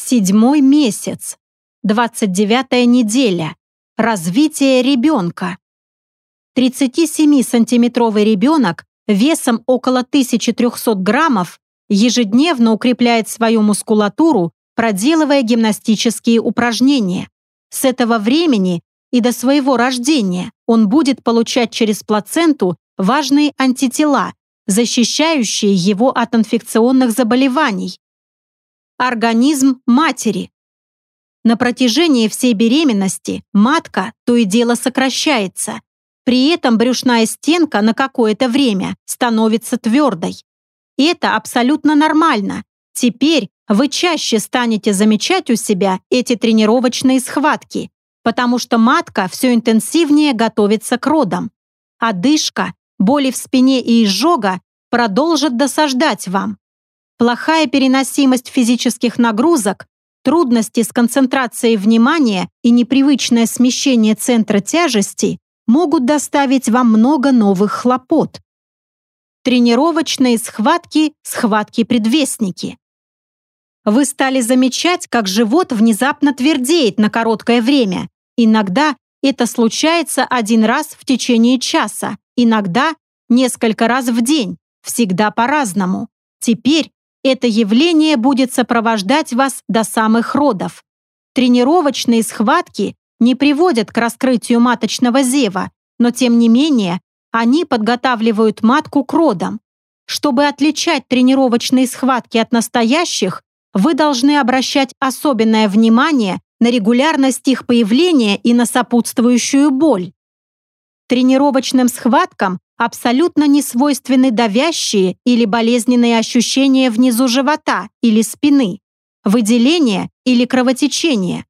Седьмой месяц. 29 неделя. Развитие ребенка. 37-сантиметровый ребенок весом около 1300 граммов ежедневно укрепляет свою мускулатуру, проделывая гимнастические упражнения. С этого времени и до своего рождения он будет получать через плаценту важные антитела, защищающие его от инфекционных заболеваний. Организм матери. На протяжении всей беременности матка то и дело сокращается. При этом брюшная стенка на какое-то время становится твердой. Это абсолютно нормально. Теперь вы чаще станете замечать у себя эти тренировочные схватки, потому что матка все интенсивнее готовится к родам. Одышка, боли в спине и изжога продолжат досаждать вам. Плохая переносимость физических нагрузок, трудности с концентрацией внимания и непривычное смещение центра тяжести могут доставить вам много новых хлопот. Тренировочные схватки, схватки-предвестники. Вы стали замечать, как живот внезапно твердеет на короткое время. Иногда это случается один раз в течение часа, иногда несколько раз в день, всегда по-разному. Теперь это явление будет сопровождать вас до самых родов. Тренировочные схватки не приводят к раскрытию маточного зева, но тем не менее они подготавливают матку к родам. Чтобы отличать тренировочные схватки от настоящих, вы должны обращать особенное внимание на регулярность их появления и на сопутствующую боль. Тренировочным схваткам абсолютно не свойственны давящие или болезненные ощущения внизу живота или спины, выделение или кровотечение.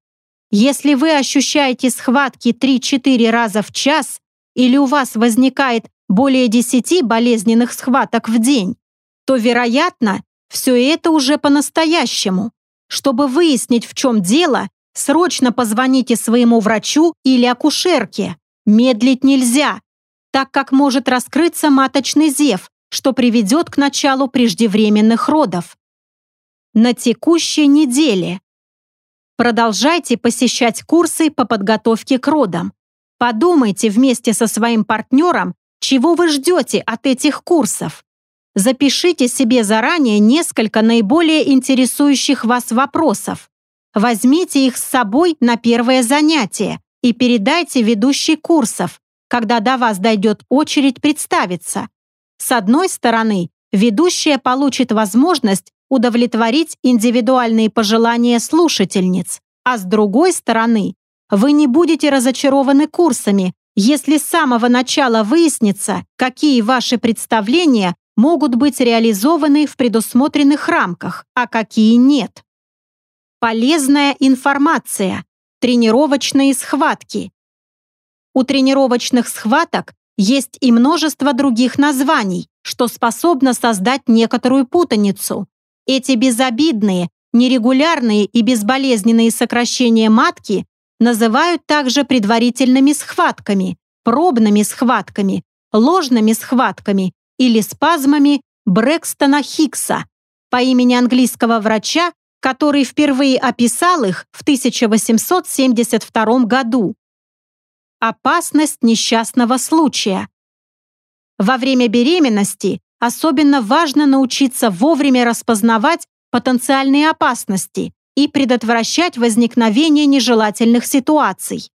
Если вы ощущаете схватки 3-4 раза в час или у вас возникает более 10 болезненных схваток в день, то, вероятно, все это уже по-настоящему. Чтобы выяснить, в чем дело, срочно позвоните своему врачу или акушерке. Медлить нельзя, так как может раскрыться маточный зев, что приведет к началу преждевременных родов. На текущей неделе. Продолжайте посещать курсы по подготовке к родам. Подумайте вместе со своим партнером, чего вы ждете от этих курсов. Запишите себе заранее несколько наиболее интересующих вас вопросов. Возьмите их с собой на первое занятие и передайте ведущей курсов, когда до вас дойдет очередь представиться. С одной стороны, ведущая получит возможность удовлетворить индивидуальные пожелания слушательниц, а с другой стороны, вы не будете разочарованы курсами, если с самого начала выяснится, какие ваши представления могут быть реализованы в предусмотренных рамках, а какие нет. Полезная информация, тренировочные схватки, у тренировочных схваток есть и множество других названий, что способно создать некоторую путаницу. Эти безобидные, нерегулярные и безболезненные сокращения матки называют также предварительными схватками, пробными схватками, ложными схватками или спазмами Брэкстона Хиггса по имени английского врача, который впервые описал их в 1872 году. Опасность несчастного случая. Во время беременности особенно важно научиться вовремя распознавать потенциальные опасности и предотвращать возникновение нежелательных ситуаций.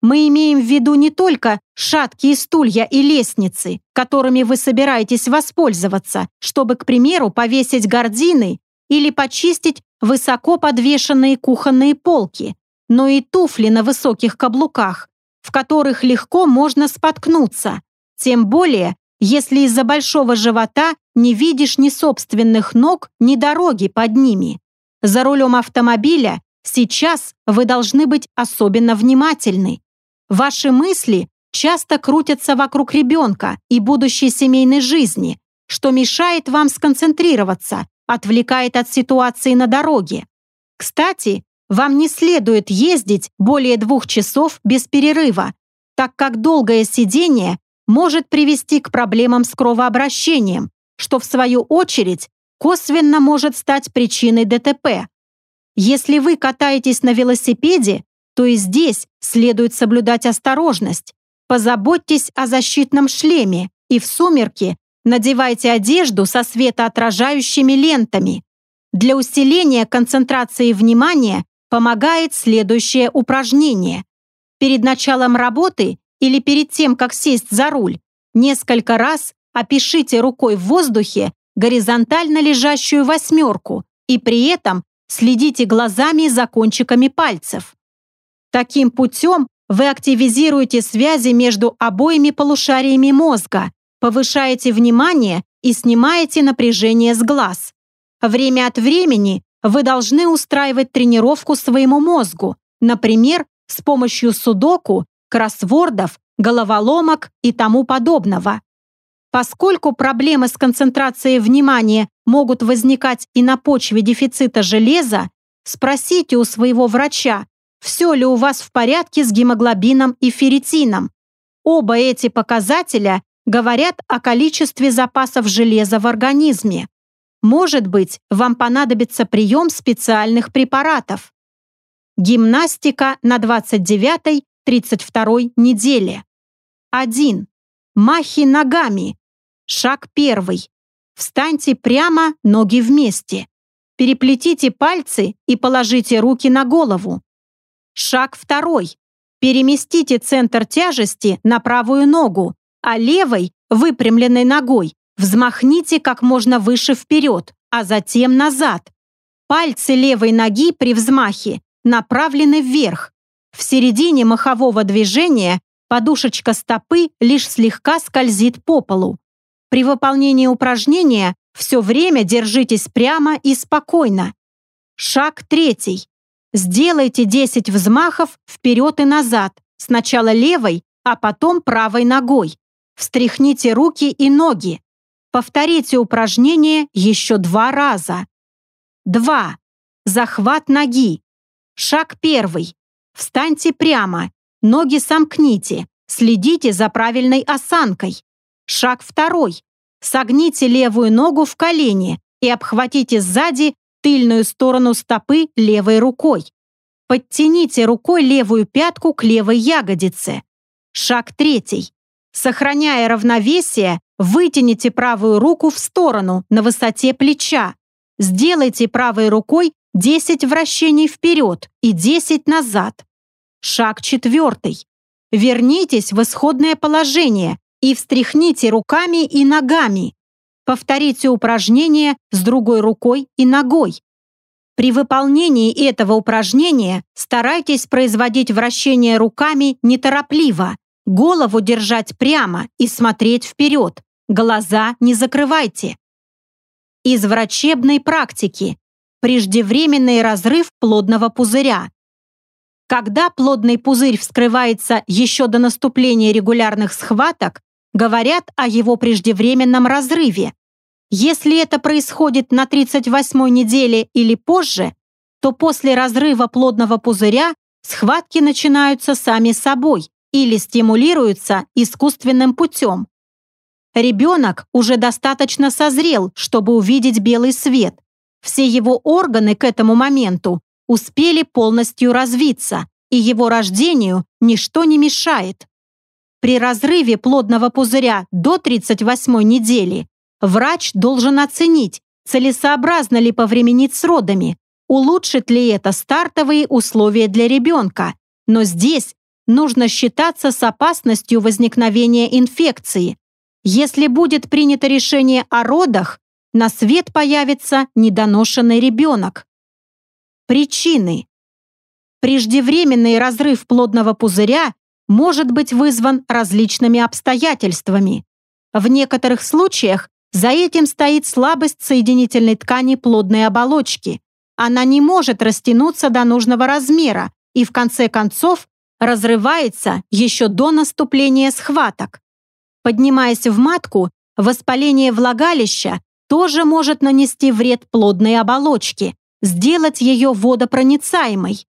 Мы имеем в виду не только шаткие стулья и лестницы, которыми вы собираетесь воспользоваться, чтобы, к примеру, повесить гардины или почистить высоко подвешенные кухонные полки, но и туфли на высоких каблуках, в которых легко можно споткнуться, тем более, если из-за большого живота не видишь ни собственных ног, ни дороги под ними. За рулем автомобиля сейчас вы должны быть особенно внимательны. Ваши мысли часто крутятся вокруг ребенка и будущей семейной жизни, что мешает вам сконцентрироваться, отвлекает от ситуации на дороге. Кстати, вам не следует ездить более двух часов без перерыва, так как долгое сидение может привести к проблемам с кровообращением, что в свою очередь косвенно может стать причиной ДТП. Если вы катаетесь на велосипеде, то и здесь следует соблюдать осторожность. Позаботьтесь о защитном шлеме и в сумерки надевайте одежду со светоотражающими лентами. Для усиления концентрации внимания помогает следующее упражнение. Перед началом работы или перед тем, как сесть за руль, несколько раз опишите рукой в воздухе горизонтально лежащую восьмерку и при этом следите глазами за кончиками пальцев. Таким путем вы активизируете связи между обоими полушариями мозга, повышаете внимание и снимаете напряжение с глаз. Время от времени вы должны устраивать тренировку своему мозгу, например, с помощью судоку, кроссвордов, головоломок и тому подобного. Поскольку проблемы с концентрацией внимания могут возникать и на почве дефицита железа, спросите у своего врача, все ли у вас в порядке с гемоглобином и ферритином. Оба эти показателя говорят о количестве запасов железа в организме. Может быть, вам понадобится прием специальных препаратов. Гимнастика на 29-32 неделе. 1. Махи ногами. Шаг первый. Встаньте прямо, ноги вместе. Переплетите пальцы и положите руки на голову. Шаг второй. Переместите центр тяжести на правую ногу, а левой, выпрямленной ногой, взмахните как можно выше вперед, а затем назад. Пальцы левой ноги при взмахе направлены вверх. В середине махового движения подушечка стопы лишь слегка скользит по полу. При выполнении упражнения все время держитесь прямо и спокойно. Шаг третий. Сделайте 10 взмахов вперед и назад, сначала левой, а потом правой ногой. Встряхните руки и ноги. Повторите упражнение еще два раза. 2. Захват ноги. Шаг первый. Встаньте прямо, ноги сомкните, следите за правильной осанкой. Шаг второй. Согните левую ногу в колени и обхватите сзади тыльную сторону стопы левой рукой. Подтяните рукой левую пятку к левой ягодице. Шаг третий. Сохраняя равновесие, вытяните правую руку в сторону на высоте плеча. Сделайте правой рукой 10 вращений вперед и 10 назад. Шаг четвертый. Вернитесь в исходное положение и встряхните руками и ногами. Повторите упражнение с другой рукой и ногой. При выполнении этого упражнения старайтесь производить вращение руками неторопливо, голову держать прямо и смотреть вперед, глаза не закрывайте. Из врачебной практики. Преждевременный разрыв плодного пузыря. Когда плодный пузырь вскрывается еще до наступления регулярных схваток, говорят о его преждевременном разрыве. Если это происходит на 38-й неделе или позже, то после разрыва плодного пузыря схватки начинаются сами собой или стимулируются искусственным путем. Ребенок уже достаточно созрел, чтобы увидеть белый свет. Все его органы к этому моменту успели полностью развиться, и его рождению ничто не мешает. При разрыве плодного пузыря до 38 недели Врач должен оценить, целесообразно ли повременить с родами, улучшит ли это стартовые условия для ребенка. Но здесь нужно считаться с опасностью возникновения инфекции. Если будет принято решение о родах, на свет появится недоношенный ребенок. Причины. Преждевременный разрыв плодного пузыря может быть вызван различными обстоятельствами. В некоторых случаях за этим стоит слабость соединительной ткани плодной оболочки. Она не может растянуться до нужного размера и в конце концов разрывается еще до наступления схваток. Поднимаясь в матку, воспаление влагалища тоже может нанести вред плодной оболочке, сделать ее водопроницаемой.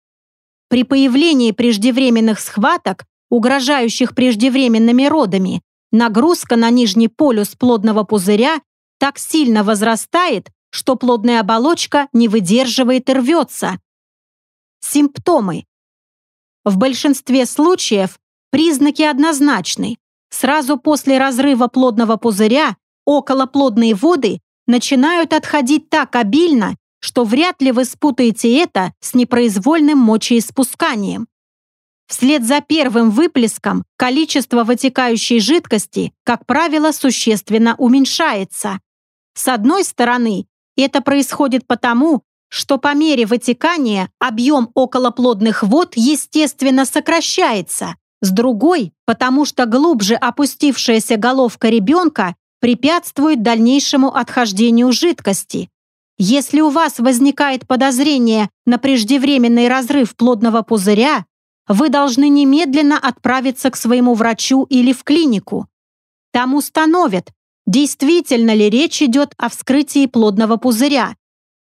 При появлении преждевременных схваток, угрожающих преждевременными родами, Нагрузка на нижний полюс плодного пузыря так сильно возрастает, что плодная оболочка не выдерживает и рвется. Симптомы. В большинстве случаев признаки однозначны. Сразу после разрыва плодного пузыря околоплодные воды начинают отходить так обильно, что вряд ли вы спутаете это с непроизвольным мочеиспусканием. Вслед за первым выплеском количество вытекающей жидкости, как правило, существенно уменьшается. С одной стороны, это происходит потому, что по мере вытекания объем околоплодных вод естественно сокращается. С другой, потому что глубже опустившаяся головка ребенка препятствует дальнейшему отхождению жидкости. Если у вас возникает подозрение на преждевременный разрыв плодного пузыря, вы должны немедленно отправиться к своему врачу или в клинику. Там установят, действительно ли речь идет о вскрытии плодного пузыря.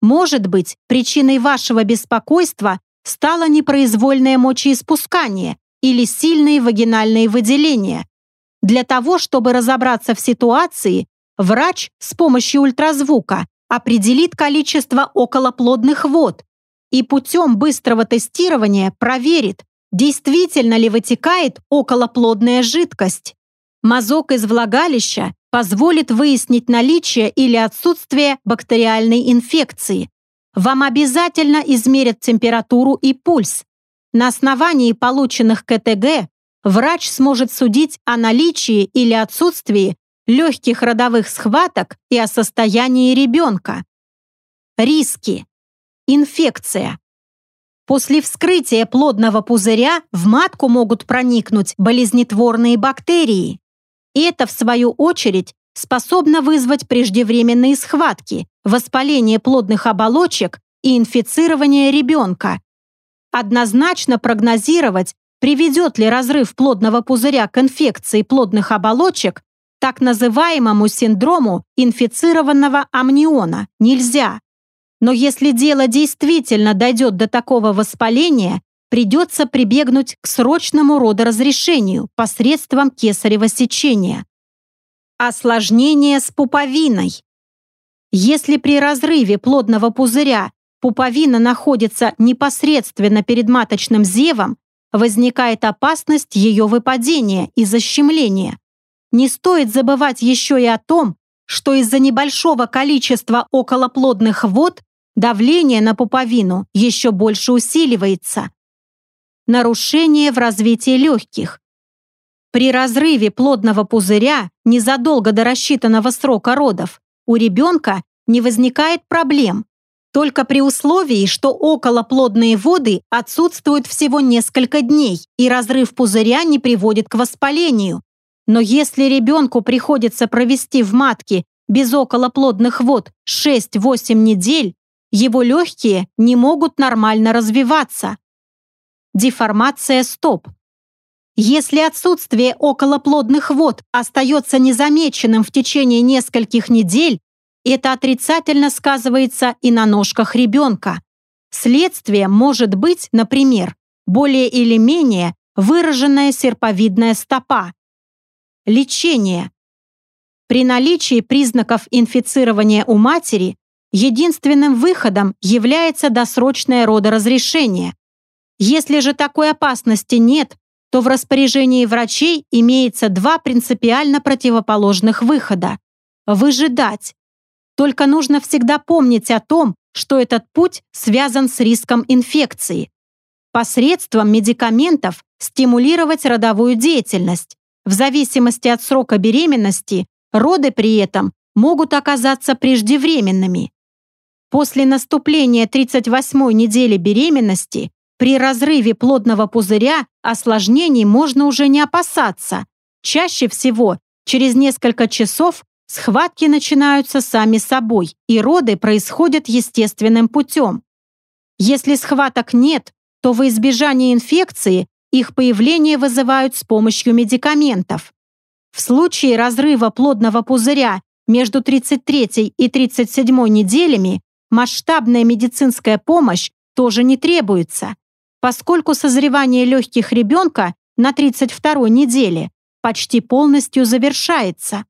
Может быть, причиной вашего беспокойства стало непроизвольное мочеиспускание или сильные вагинальные выделения. Для того, чтобы разобраться в ситуации, врач с помощью ультразвука определит количество околоплодных вод и путем быстрого тестирования проверит, действительно ли вытекает околоплодная жидкость. Мазок из влагалища позволит выяснить наличие или отсутствие бактериальной инфекции. Вам обязательно измерят температуру и пульс. На основании полученных КТГ врач сможет судить о наличии или отсутствии легких родовых схваток и о состоянии ребенка. Риски. Инфекция. После вскрытия плодного пузыря в матку могут проникнуть болезнетворные бактерии. Это, в свою очередь, способно вызвать преждевременные схватки, воспаление плодных оболочек и инфицирование ребенка. Однозначно прогнозировать, приведет ли разрыв плодного пузыря к инфекции плодных оболочек, так называемому синдрому инфицированного амниона, нельзя. Но если дело действительно дойдет до такого воспаления, придется прибегнуть к срочному родоразрешению посредством кесарево сечения. Осложнение с пуповиной. Если при разрыве плодного пузыря пуповина находится непосредственно перед маточным зевом, возникает опасность ее выпадения и защемления. Не стоит забывать еще и о том, что из-за небольшого количества околоплодных вод давление на пуповину еще больше усиливается. Нарушение в развитии легких. При разрыве плодного пузыря незадолго до рассчитанного срока родов у ребенка не возникает проблем, только при условии, что околоплодные воды отсутствуют всего несколько дней и разрыв пузыря не приводит к воспалению. Но если ребенку приходится провести в матке без околоплодных вод 6-8 недель, его легкие не могут нормально развиваться. Деформация стоп. Если отсутствие околоплодных вод остается незамеченным в течение нескольких недель, это отрицательно сказывается и на ножках ребенка. Следствие может быть, например, более или менее выраженная серповидная стопа. Лечение. При наличии признаков инфицирования у матери единственным выходом является досрочное родоразрешение. Если же такой опасности нет, то в распоряжении врачей имеется два принципиально противоположных выхода. Выжидать. Только нужно всегда помнить о том, что этот путь связан с риском инфекции. Посредством медикаментов стимулировать родовую деятельность. В зависимости от срока беременности, роды при этом могут оказаться преждевременными. После наступления 38-й недели беременности при разрыве плодного пузыря осложнений можно уже не опасаться. Чаще всего через несколько часов схватки начинаются сами собой, и роды происходят естественным путем. Если схваток нет, то во избежание инфекции их появление вызывают с помощью медикаментов. В случае разрыва плодного пузыря между 33 и 37 неделями масштабная медицинская помощь тоже не требуется, поскольку созревание легких ребенка на 32-й неделе почти полностью завершается.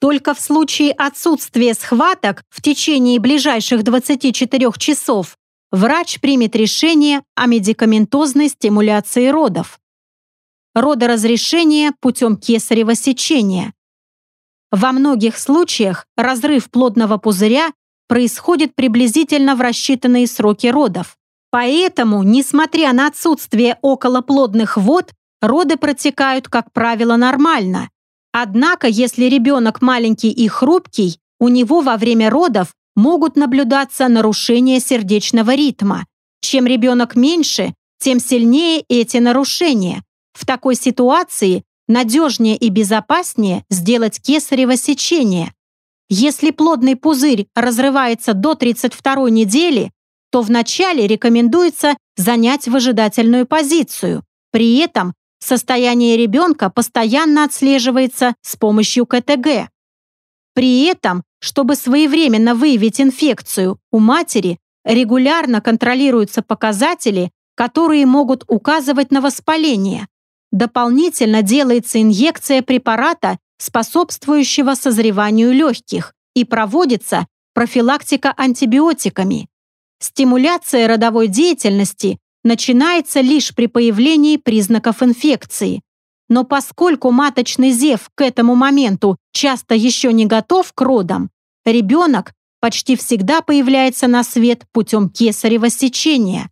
Только в случае отсутствия схваток в течение ближайших 24 часов врач примет решение о медикаментозной стимуляции родов. Родоразрешение путем кесарево сечения. Во многих случаях разрыв плодного пузыря происходит приблизительно в рассчитанные сроки родов. Поэтому, несмотря на отсутствие околоплодных вод, роды протекают, как правило, нормально. Однако, если ребенок маленький и хрупкий, у него во время родов могут наблюдаться нарушения сердечного ритма. Чем ребенок меньше, тем сильнее эти нарушения. В такой ситуации надежнее и безопаснее сделать кесарево сечение. Если плодный пузырь разрывается до 32 недели, то вначале рекомендуется занять выжидательную позицию. При этом состояние ребенка постоянно отслеживается с помощью КТГ. При этом, чтобы своевременно выявить инфекцию, у матери регулярно контролируются показатели, которые могут указывать на воспаление. Дополнительно делается инъекция препарата, способствующего созреванию легких, и проводится профилактика антибиотиками. Стимуляция родовой деятельности начинается лишь при появлении признаков инфекции. Но поскольку маточный зев к этому моменту часто еще не готов к родам, ребенок почти всегда появляется на свет путем кесарево сечения.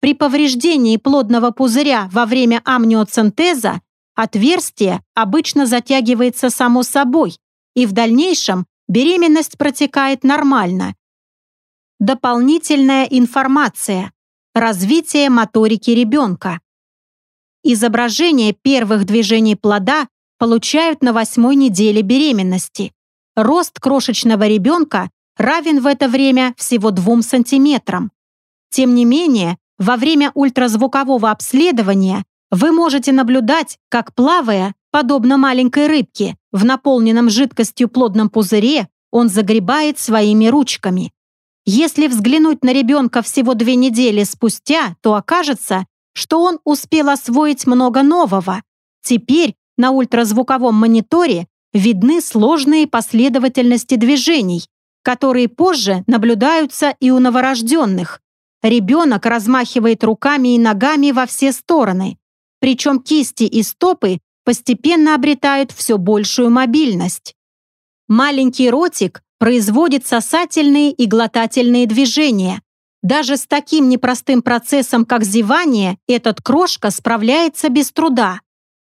При повреждении плодного пузыря во время амниоцентеза отверстие обычно затягивается само собой, и в дальнейшем беременность протекает нормально, Дополнительная информация. Развитие моторики ребенка. Изображение первых движений плода получают на восьмой неделе беременности. Рост крошечного ребенка равен в это время всего 2 сантиметрам. Тем не менее, во время ультразвукового обследования вы можете наблюдать, как плавая, подобно маленькой рыбке, в наполненном жидкостью плодном пузыре, он загребает своими ручками. Если взглянуть на ребенка всего две недели спустя, то окажется, что он успел освоить много нового. Теперь на ультразвуковом мониторе видны сложные последовательности движений, которые позже наблюдаются и у новорожденных. Ребенок размахивает руками и ногами во все стороны, причем кисти и стопы постепенно обретают все большую мобильность. Маленький ротик производит сосательные и глотательные движения. Даже с таким непростым процессом, как зевание, этот крошка справляется без труда.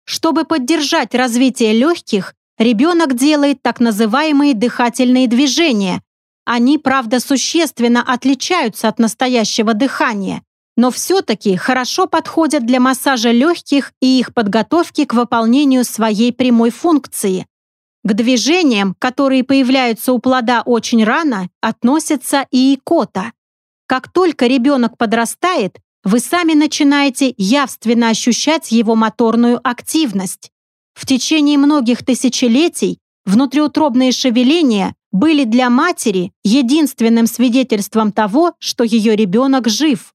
Чтобы поддержать развитие легких, ребенок делает так называемые дыхательные движения. Они, правда, существенно отличаются от настоящего дыхания, но все-таки хорошо подходят для массажа легких и их подготовки к выполнению своей прямой функции. К движениям, которые появляются у плода очень рано, относится и икота. Как только ребенок подрастает, вы сами начинаете явственно ощущать его моторную активность. В течение многих тысячелетий внутриутробные шевеления были для матери единственным свидетельством того, что ее ребенок жив.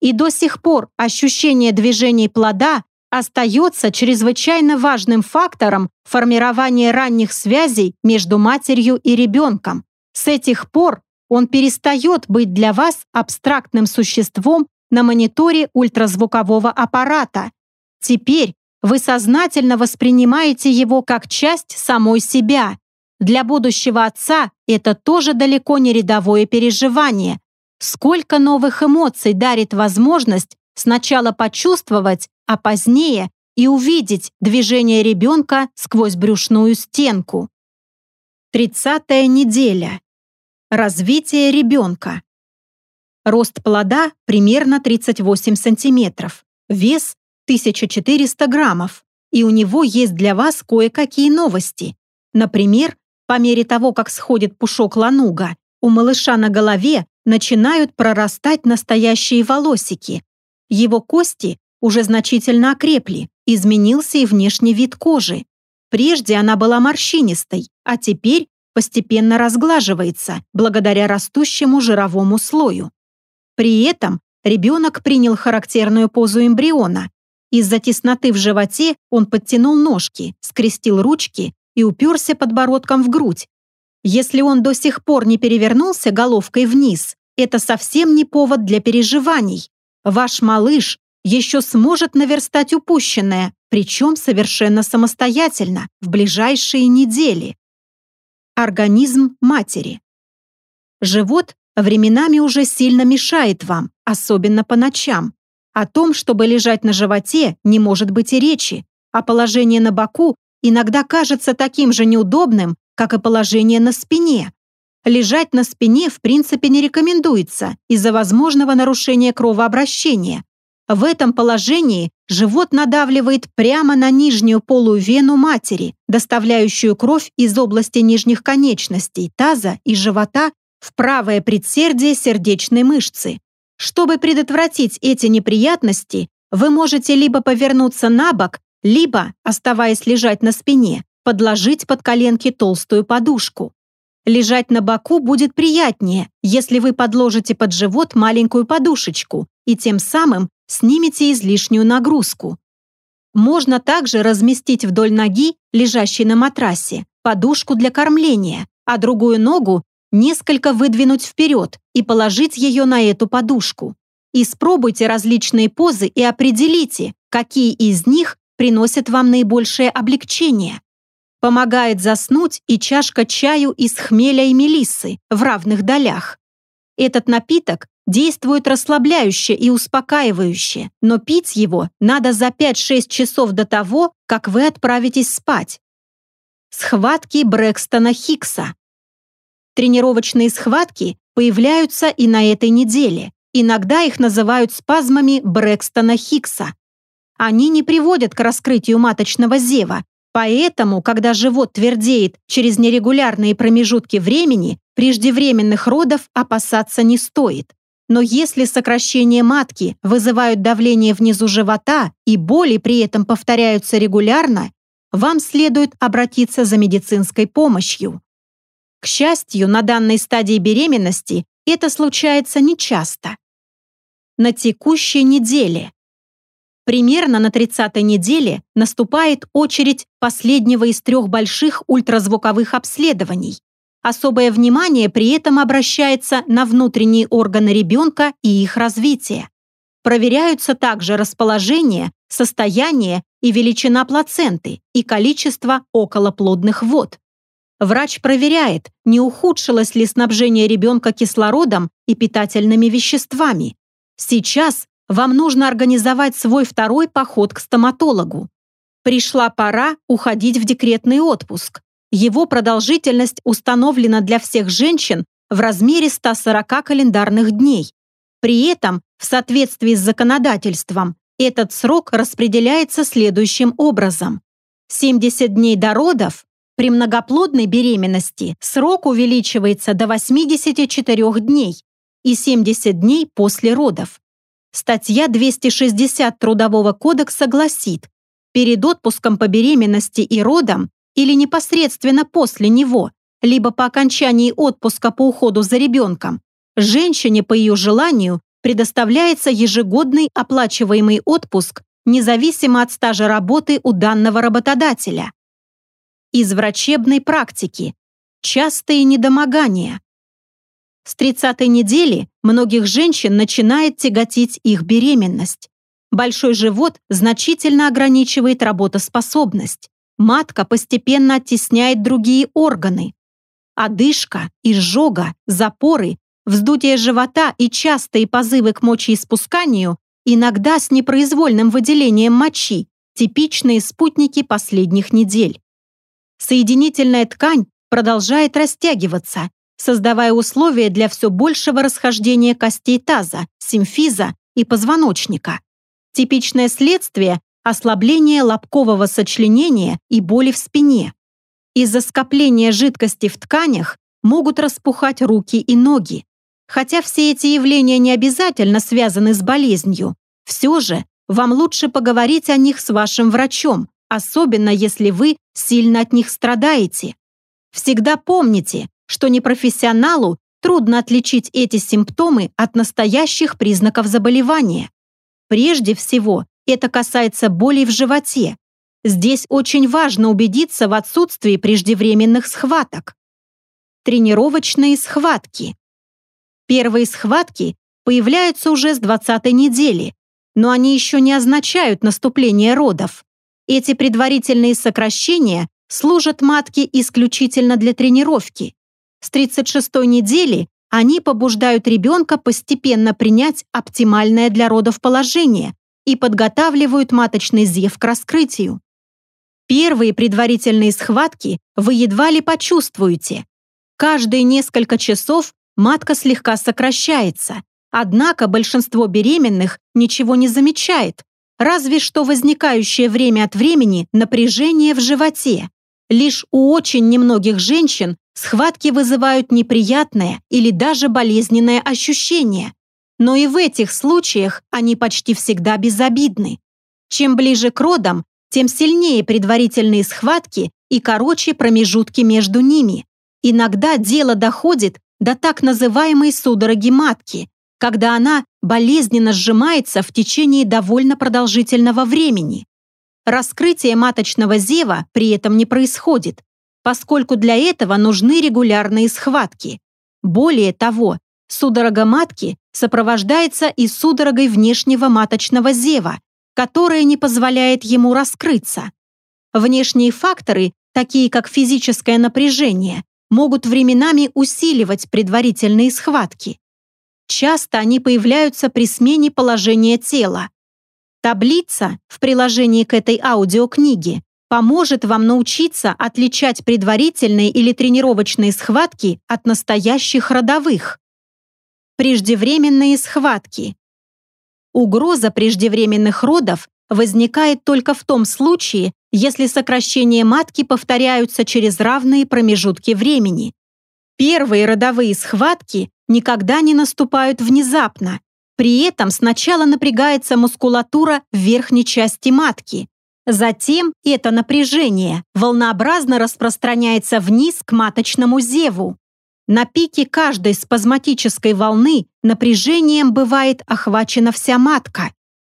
И до сих пор ощущение движений плода остается чрезвычайно важным фактором формирования ранних связей между матерью и ребенком. С этих пор он перестает быть для вас абстрактным существом на мониторе ультразвукового аппарата. Теперь вы сознательно воспринимаете его как часть самой себя. Для будущего отца это тоже далеко не рядовое переживание. Сколько новых эмоций дарит возможность сначала почувствовать, а позднее и увидеть движение ребенка сквозь брюшную стенку. Тридцатая неделя. Развитие ребенка. Рост плода примерно 38 сантиметров, вес 1400 граммов, и у него есть для вас кое-какие новости. Например, по мере того, как сходит пушок лануга, у малыша на голове начинают прорастать настоящие волосики. Его кости уже значительно окрепли, изменился и внешний вид кожи. Прежде она была морщинистой, а теперь постепенно разглаживается благодаря растущему жировому слою. При этом ребенок принял характерную позу эмбриона. Из-за тесноты в животе он подтянул ножки, скрестил ручки и уперся подбородком в грудь. Если он до сих пор не перевернулся головкой вниз, это совсем не повод для переживаний. Ваш малыш еще сможет наверстать упущенное, причем совершенно самостоятельно, в ближайшие недели. Организм матери. Живот временами уже сильно мешает вам, особенно по ночам. О том, чтобы лежать на животе, не может быть и речи, а положение на боку иногда кажется таким же неудобным, как и положение на спине. Лежать на спине в принципе не рекомендуется из-за возможного нарушения кровообращения. В этом положении живот надавливает прямо на нижнюю полую вену матери, доставляющую кровь из области нижних конечностей, таза и живота в правое предсердие сердечной мышцы. Чтобы предотвратить эти неприятности, вы можете либо повернуться на бок, либо, оставаясь лежать на спине, подложить под коленки толстую подушку. Лежать на боку будет приятнее, если вы подложите под живот маленькую подушечку и тем самым снимете излишнюю нагрузку. Можно также разместить вдоль ноги, лежащей на матрасе, подушку для кормления, а другую ногу несколько выдвинуть вперед и положить ее на эту подушку. Испробуйте различные позы и определите, какие из них приносят вам наибольшее облегчение. Помогает заснуть и чашка чаю из хмеля и мелиссы в равных долях. Этот напиток действует расслабляюще и успокаивающе, но пить его надо за 5-6 часов до того, как вы отправитесь спать. Схватки Брэкстона Хикса. Тренировочные схватки появляются и на этой неделе. Иногда их называют спазмами Брэкстона Хикса. Они не приводят к раскрытию маточного зева, Поэтому, когда живот твердеет через нерегулярные промежутки времени, преждевременных родов опасаться не стоит. Но если сокращение матки вызывают давление внизу живота и боли при этом повторяются регулярно, вам следует обратиться за медицинской помощью. К счастью, на данной стадии беременности это случается нечасто. На текущей неделе Примерно на 30-й неделе наступает очередь последнего из трех больших ультразвуковых обследований. Особое внимание при этом обращается на внутренние органы ребенка и их развитие. Проверяются также расположение, состояние и величина плаценты и количество околоплодных вод. Врач проверяет, не ухудшилось ли снабжение ребенка кислородом и питательными веществами. Сейчас вам нужно организовать свой второй поход к стоматологу. Пришла пора уходить в декретный отпуск. Его продолжительность установлена для всех женщин в размере 140 календарных дней. При этом, в соответствии с законодательством, этот срок распределяется следующим образом. 70 дней до родов при многоплодной беременности срок увеличивается до 84 дней и 70 дней после родов. Статья 260 Трудового кодекса гласит, перед отпуском по беременности и родам или непосредственно после него, либо по окончании отпуска по уходу за ребенком, женщине по ее желанию предоставляется ежегодный оплачиваемый отпуск независимо от стажа работы у данного работодателя. Из врачебной практики. Частые недомогания. С 30-й недели многих женщин начинает тяготить их беременность. Большой живот значительно ограничивает работоспособность. Матка постепенно оттесняет другие органы. Одышка, изжога, запоры, вздутие живота и частые позывы к мочеиспусканию иногда с непроизвольным выделением мочи – типичные спутники последних недель. Соединительная ткань продолжает растягиваться, создавая условия для все большего расхождения костей таза, симфиза и позвоночника. Типичное следствие – ослабление лобкового сочленения и боли в спине. Из-за скопления жидкости в тканях могут распухать руки и ноги. Хотя все эти явления не обязательно связаны с болезнью, все же вам лучше поговорить о них с вашим врачом, особенно если вы сильно от них страдаете. Всегда помните, что непрофессионалу трудно отличить эти симптомы от настоящих признаков заболевания. Прежде всего, это касается болей в животе. Здесь очень важно убедиться в отсутствии преждевременных схваток. Тренировочные схватки. Первые схватки появляются уже с 20 недели, но они еще не означают наступление родов. Эти предварительные сокращения служат матке исключительно для тренировки. С 36 недели они побуждают ребенка постепенно принять оптимальное для родов положение и подготавливают маточный зев к раскрытию. Первые предварительные схватки вы едва ли почувствуете. Каждые несколько часов матка слегка сокращается, однако большинство беременных ничего не замечает, разве что возникающее время от времени напряжение в животе. Лишь у очень немногих женщин схватки вызывают неприятное или даже болезненное ощущение. Но и в этих случаях они почти всегда безобидны. Чем ближе к родам, тем сильнее предварительные схватки и короче промежутки между ними. Иногда дело доходит до так называемой судороги матки, когда она болезненно сжимается в течение довольно продолжительного времени. Раскрытие маточного зева при этом не происходит, поскольку для этого нужны регулярные схватки. Более того, судорога матки сопровождается и судорогой внешнего маточного зева, которая не позволяет ему раскрыться. Внешние факторы, такие как физическое напряжение, могут временами усиливать предварительные схватки. Часто они появляются при смене положения тела. Таблица в приложении к этой аудиокниге поможет вам научиться отличать предварительные или тренировочные схватки от настоящих родовых. Преждевременные схватки. Угроза преждевременных родов возникает только в том случае, если сокращения матки повторяются через равные промежутки времени. Первые родовые схватки никогда не наступают внезапно. При этом сначала напрягается мускулатура в верхней части матки. Затем это напряжение волнообразно распространяется вниз к маточному зеву. На пике каждой спазматической волны напряжением бывает охвачена вся матка.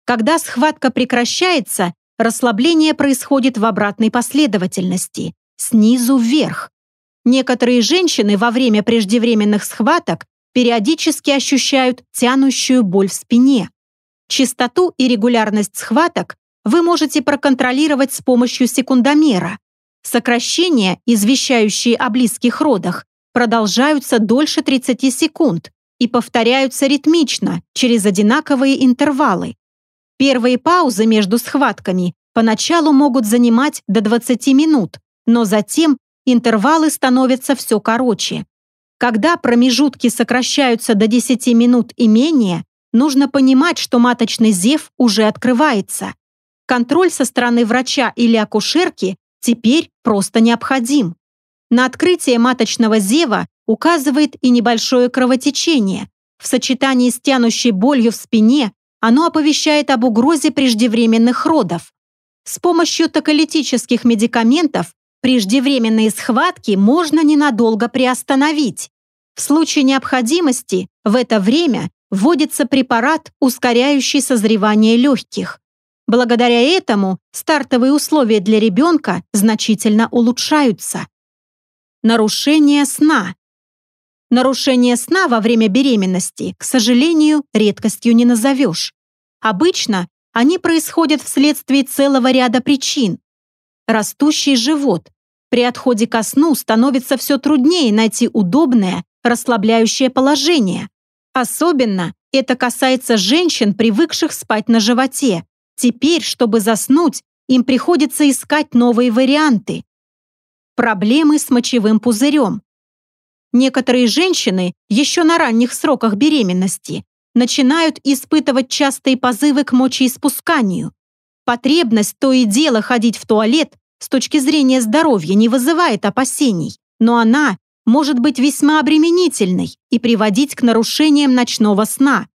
Когда схватка прекращается, расслабление происходит в обратной последовательности, снизу вверх. Некоторые женщины во время преждевременных схваток периодически ощущают тянущую боль в спине. Частоту и регулярность схваток вы можете проконтролировать с помощью секундомера. Сокращения, извещающие о близких родах, продолжаются дольше 30 секунд и повторяются ритмично, через одинаковые интервалы. Первые паузы между схватками поначалу могут занимать до 20 минут, но затем интервалы становятся все короче. Когда промежутки сокращаются до 10 минут и менее, нужно понимать, что маточный зев уже открывается. Контроль со стороны врача или акушерки теперь просто необходим. На открытие маточного зева указывает и небольшое кровотечение. В сочетании с тянущей болью в спине оно оповещает об угрозе преждевременных родов. С помощью токолитических медикаментов преждевременные схватки можно ненадолго приостановить. В случае необходимости в это время вводится препарат, ускоряющий созревание легких. Благодаря этому стартовые условия для ребенка значительно улучшаются. Нарушение сна. Нарушение сна во время беременности, к сожалению, редкостью не назовешь. Обычно они происходят вследствие целого ряда причин. Растущий живот. При отходе ко сну становится все труднее найти удобное, расслабляющее положение. Особенно это касается женщин, привыкших спать на животе. Теперь, чтобы заснуть, им приходится искать новые варианты. Проблемы с мочевым пузырем. Некоторые женщины еще на ранних сроках беременности начинают испытывать частые позывы к мочеиспусканию. Потребность то и дело ходить в туалет с точки зрения здоровья не вызывает опасений, но она может быть весьма обременительной и приводить к нарушениям ночного сна.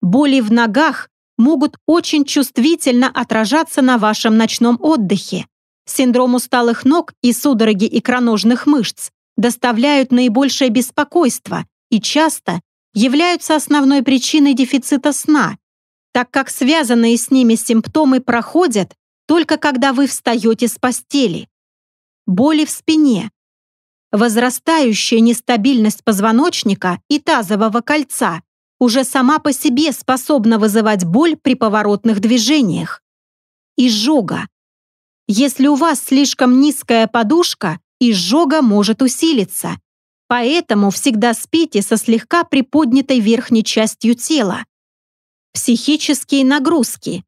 Боли в ногах могут очень чувствительно отражаться на вашем ночном отдыхе. Синдром усталых ног и судороги икроножных мышц доставляют наибольшее беспокойство и часто являются основной причиной дефицита сна, так как связанные с ними симптомы проходят только когда вы встаете с постели. Боли в спине. Возрастающая нестабильность позвоночника и тазового кольца уже сама по себе способна вызывать боль при поворотных движениях. Изжога. Если у вас слишком низкая подушка, изжога может усилиться. Поэтому всегда спите со слегка приподнятой верхней частью тела. Психические нагрузки.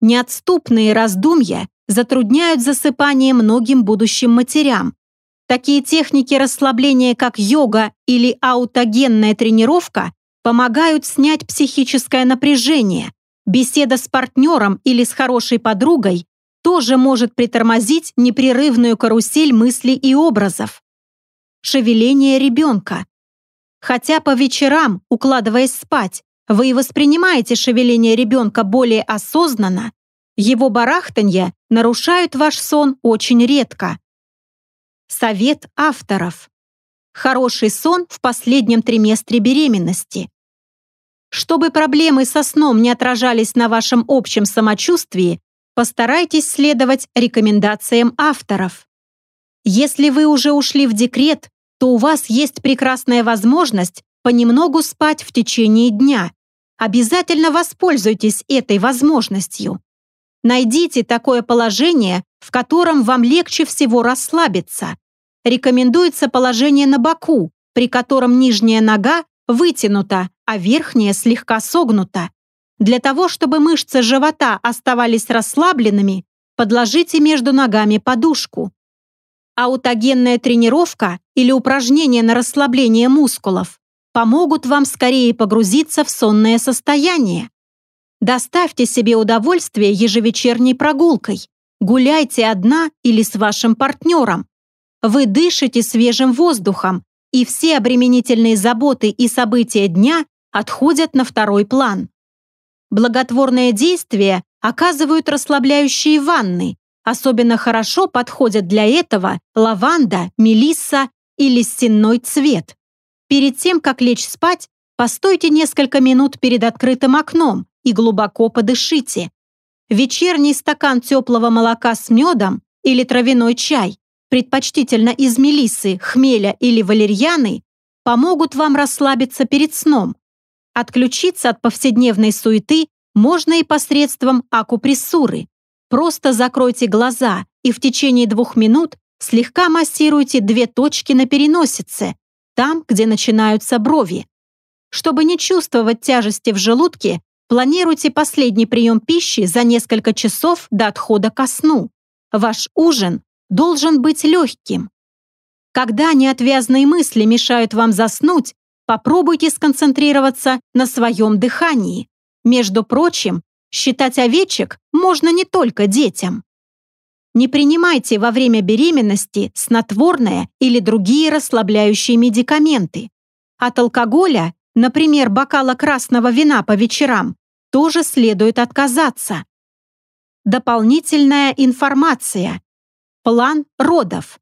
Неотступные раздумья затрудняют засыпание многим будущим матерям. Такие техники расслабления, как йога или аутогенная тренировка, помогают снять психическое напряжение. Беседа с партнером или с хорошей подругой тоже может притормозить непрерывную карусель мыслей и образов. Шевеление ребенка. Хотя по вечерам, укладываясь спать, вы воспринимаете шевеление ребенка более осознанно, его барахтанье нарушают ваш сон очень редко. Совет авторов. Хороший сон в последнем триместре беременности. Чтобы проблемы со сном не отражались на вашем общем самочувствии, постарайтесь следовать рекомендациям авторов. Если вы уже ушли в декрет, то у вас есть прекрасная возможность понемногу спать в течение дня. Обязательно воспользуйтесь этой возможностью. Найдите такое положение, в котором вам легче всего расслабиться. Рекомендуется положение на боку, при котором нижняя нога вытянута, а верхняя слегка согнута. Для того, чтобы мышцы живота оставались расслабленными, подложите между ногами подушку. Аутогенная тренировка или упражнения на расслабление мускулов помогут вам скорее погрузиться в сонное состояние. Доставьте себе удовольствие ежевечерней прогулкой. Гуляйте одна или с вашим партнером. Вы дышите свежим воздухом, и все обременительные заботы и события дня отходят на второй план. Благотворное действие оказывают расслабляющие ванны. Особенно хорошо подходят для этого лаванда, мелисса или сенной цвет. Перед тем, как лечь спать, постойте несколько минут перед открытым окном и глубоко подышите. Вечерний стакан теплого молока с медом или травяной чай, предпочтительно из мелиссы, хмеля или валерьяны, помогут вам расслабиться перед сном. Отключиться от повседневной суеты можно и посредством акупрессуры. Просто закройте глаза и в течение двух минут слегка массируйте две точки на переносице, там, где начинаются брови. Чтобы не чувствовать тяжести в желудке, Планируйте последний прием пищи за несколько часов до отхода ко сну. Ваш ужин должен быть легким. Когда неотвязные мысли мешают вам заснуть, попробуйте сконцентрироваться на своем дыхании. Между прочим, считать овечек можно не только детям. Не принимайте во время беременности снотворное или другие расслабляющие медикаменты. От алкоголя, например, бокала красного вина по вечерам, тоже следует отказаться. Дополнительная информация. План родов.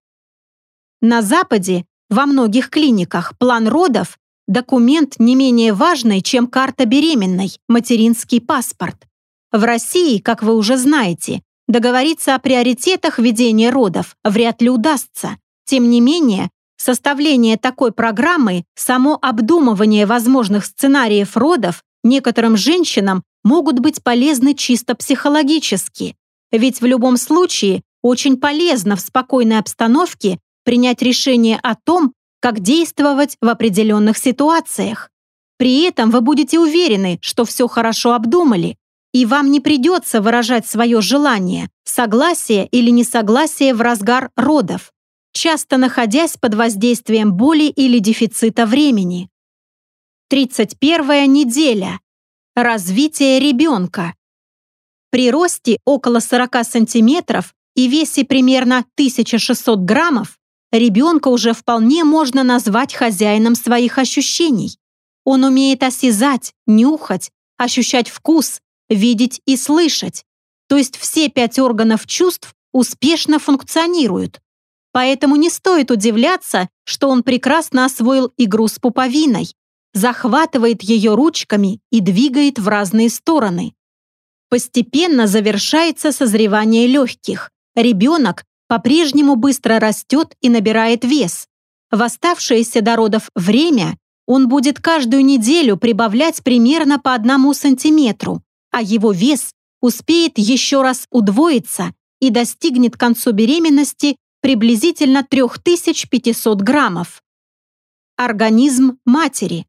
На Западе во многих клиниках план родов – документ не менее важный, чем карта беременной, материнский паспорт. В России, как вы уже знаете, договориться о приоритетах ведения родов вряд ли удастся. Тем не менее, составление такой программы, само обдумывание возможных сценариев родов некоторым женщинам могут быть полезны чисто психологически. Ведь в любом случае очень полезно в спокойной обстановке принять решение о том, как действовать в определенных ситуациях. При этом вы будете уверены, что все хорошо обдумали, и вам не придется выражать свое желание, согласие или несогласие в разгар родов, часто находясь под воздействием боли или дефицита времени. 31 неделя. Развитие ребенка. При росте около 40 сантиметров и весе примерно 1600 граммов ребенка уже вполне можно назвать хозяином своих ощущений. Он умеет осязать, нюхать, ощущать вкус, видеть и слышать. То есть все пять органов чувств успешно функционируют. Поэтому не стоит удивляться, что он прекрасно освоил игру с пуповиной, захватывает ее ручками и двигает в разные стороны. Постепенно завершается созревание легких. Ребенок по-прежнему быстро растет и набирает вес. В оставшееся до родов время он будет каждую неделю прибавлять примерно по одному сантиметру, а его вес успеет еще раз удвоиться и достигнет к концу беременности приблизительно 3500 граммов. Организм матери.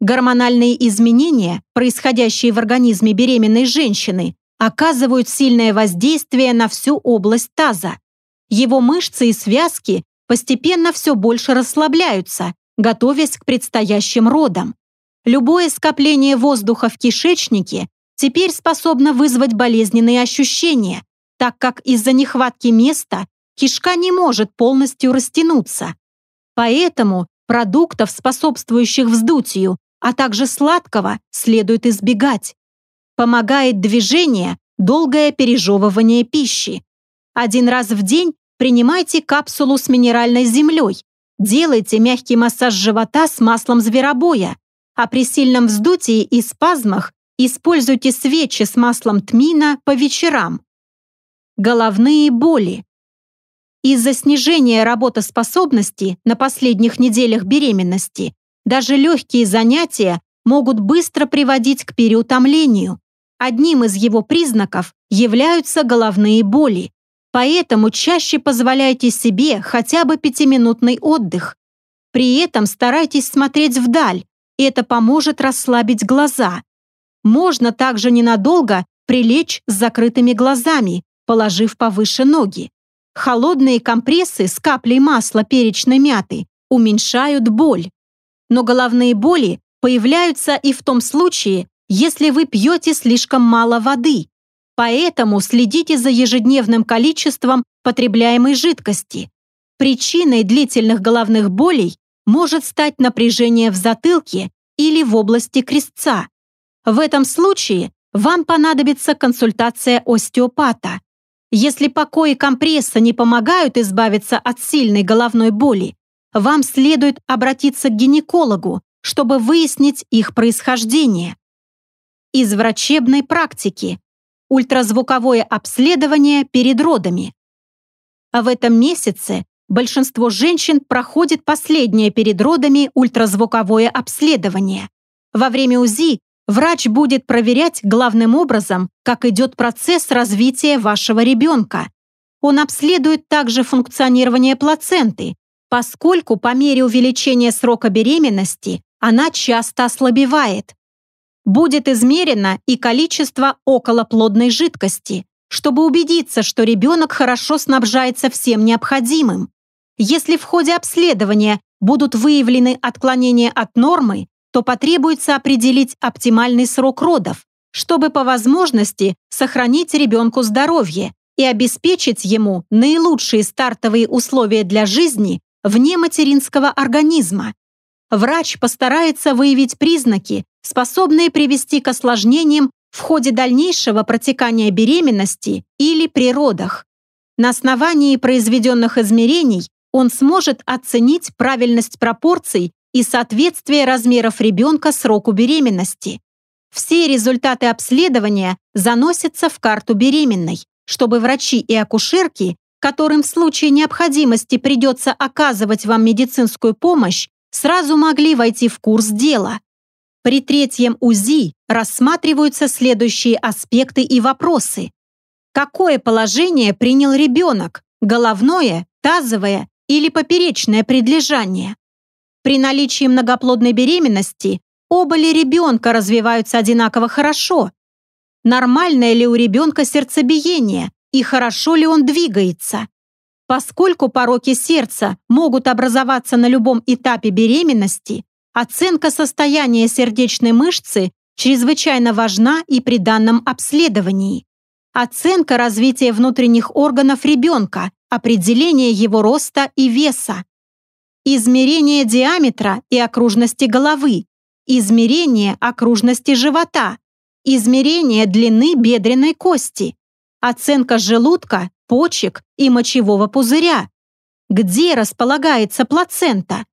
Гормональные изменения, происходящие в организме беременной женщины, оказывают сильное воздействие на всю область таза. Его мышцы и связки постепенно все больше расслабляются, готовясь к предстоящим родам. Любое скопление воздуха в кишечнике теперь способно вызвать болезненные ощущения, так как из-за нехватки места кишка не может полностью растянуться. Поэтому продуктов, способствующих вздутию, а также сладкого, следует избегать. Помогает движение, долгое пережевывание пищи. Один раз в день принимайте капсулу с минеральной землей, делайте мягкий массаж живота с маслом зверобоя, а при сильном вздутии и спазмах используйте свечи с маслом тмина по вечерам. Головные боли. Из-за снижения работоспособности на последних неделях беременности даже легкие занятия могут быстро приводить к переутомлению. Одним из его признаков являются головные боли. Поэтому чаще позволяйте себе хотя бы пятиминутный отдых. При этом старайтесь смотреть вдаль, это поможет расслабить глаза. Можно также ненадолго прилечь с закрытыми глазами, положив повыше ноги. Холодные компрессы с каплей масла перечной мяты уменьшают боль. Но головные боли появляются и в том случае, если вы пьете слишком мало воды. Поэтому следите за ежедневным количеством потребляемой жидкости. Причиной длительных головных болей может стать напряжение в затылке или в области крестца. В этом случае вам понадобится консультация остеопата. Если покой и компресса не помогают избавиться от сильной головной боли, вам следует обратиться к гинекологу, чтобы выяснить их происхождение из врачебной практики. Ультразвуковое обследование перед родами. А в этом месяце большинство женщин проходит последнее перед родами ультразвуковое обследование. Во время УЗИ врач будет проверять главным образом, как идет процесс развития вашего ребенка. Он обследует также функционирование плаценты, поскольку по мере увеличения срока беременности она часто ослабевает будет измерено и количество околоплодной жидкости, чтобы убедиться, что ребенок хорошо снабжается всем необходимым. Если в ходе обследования будут выявлены отклонения от нормы, то потребуется определить оптимальный срок родов, чтобы по возможности сохранить ребенку здоровье и обеспечить ему наилучшие стартовые условия для жизни вне материнского организма. Врач постарается выявить признаки, способные привести к осложнениям в ходе дальнейшего протекания беременности или при родах. На основании произведенных измерений он сможет оценить правильность пропорций и соответствие размеров ребенка сроку беременности. Все результаты обследования заносятся в карту беременной, чтобы врачи и акушерки, которым в случае необходимости придется оказывать вам медицинскую помощь, сразу могли войти в курс дела. При третьем УЗИ рассматриваются следующие аспекты и вопросы. Какое положение принял ребенок? Головное, тазовое или поперечное предлежание? При наличии многоплодной беременности оба ли ребенка развиваются одинаково хорошо? Нормальное ли у ребенка сердцебиение и хорошо ли он двигается? Поскольку пороки сердца могут образоваться на любом этапе беременности, Оценка состояния сердечной мышцы чрезвычайно важна и при данном обследовании. Оценка развития внутренних органов ребенка, определение его роста и веса. Измерение диаметра и окружности головы. Измерение окружности живота. Измерение длины бедренной кости. Оценка желудка, почек и мочевого пузыря. Где располагается плацента?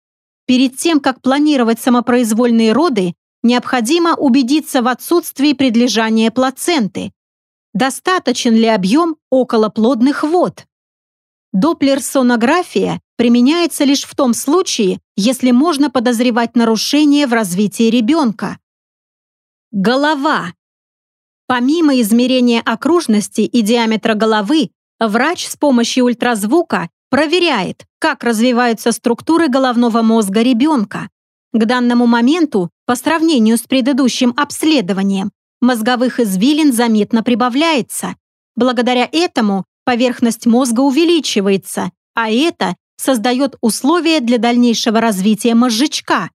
Перед тем, как планировать самопроизвольные роды, необходимо убедиться в отсутствии предлежания плаценты. Достаточен ли объем околоплодных вод? Доплерсонография применяется лишь в том случае, если можно подозревать нарушение в развитии ребенка. Голова. Помимо измерения окружности и диаметра головы, врач с помощью ультразвука проверяет, как развиваются структуры головного мозга ребенка. К данному моменту, по сравнению с предыдущим обследованием, мозговых извилин заметно прибавляется. Благодаря этому поверхность мозга увеличивается, а это создает условия для дальнейшего развития мозжечка.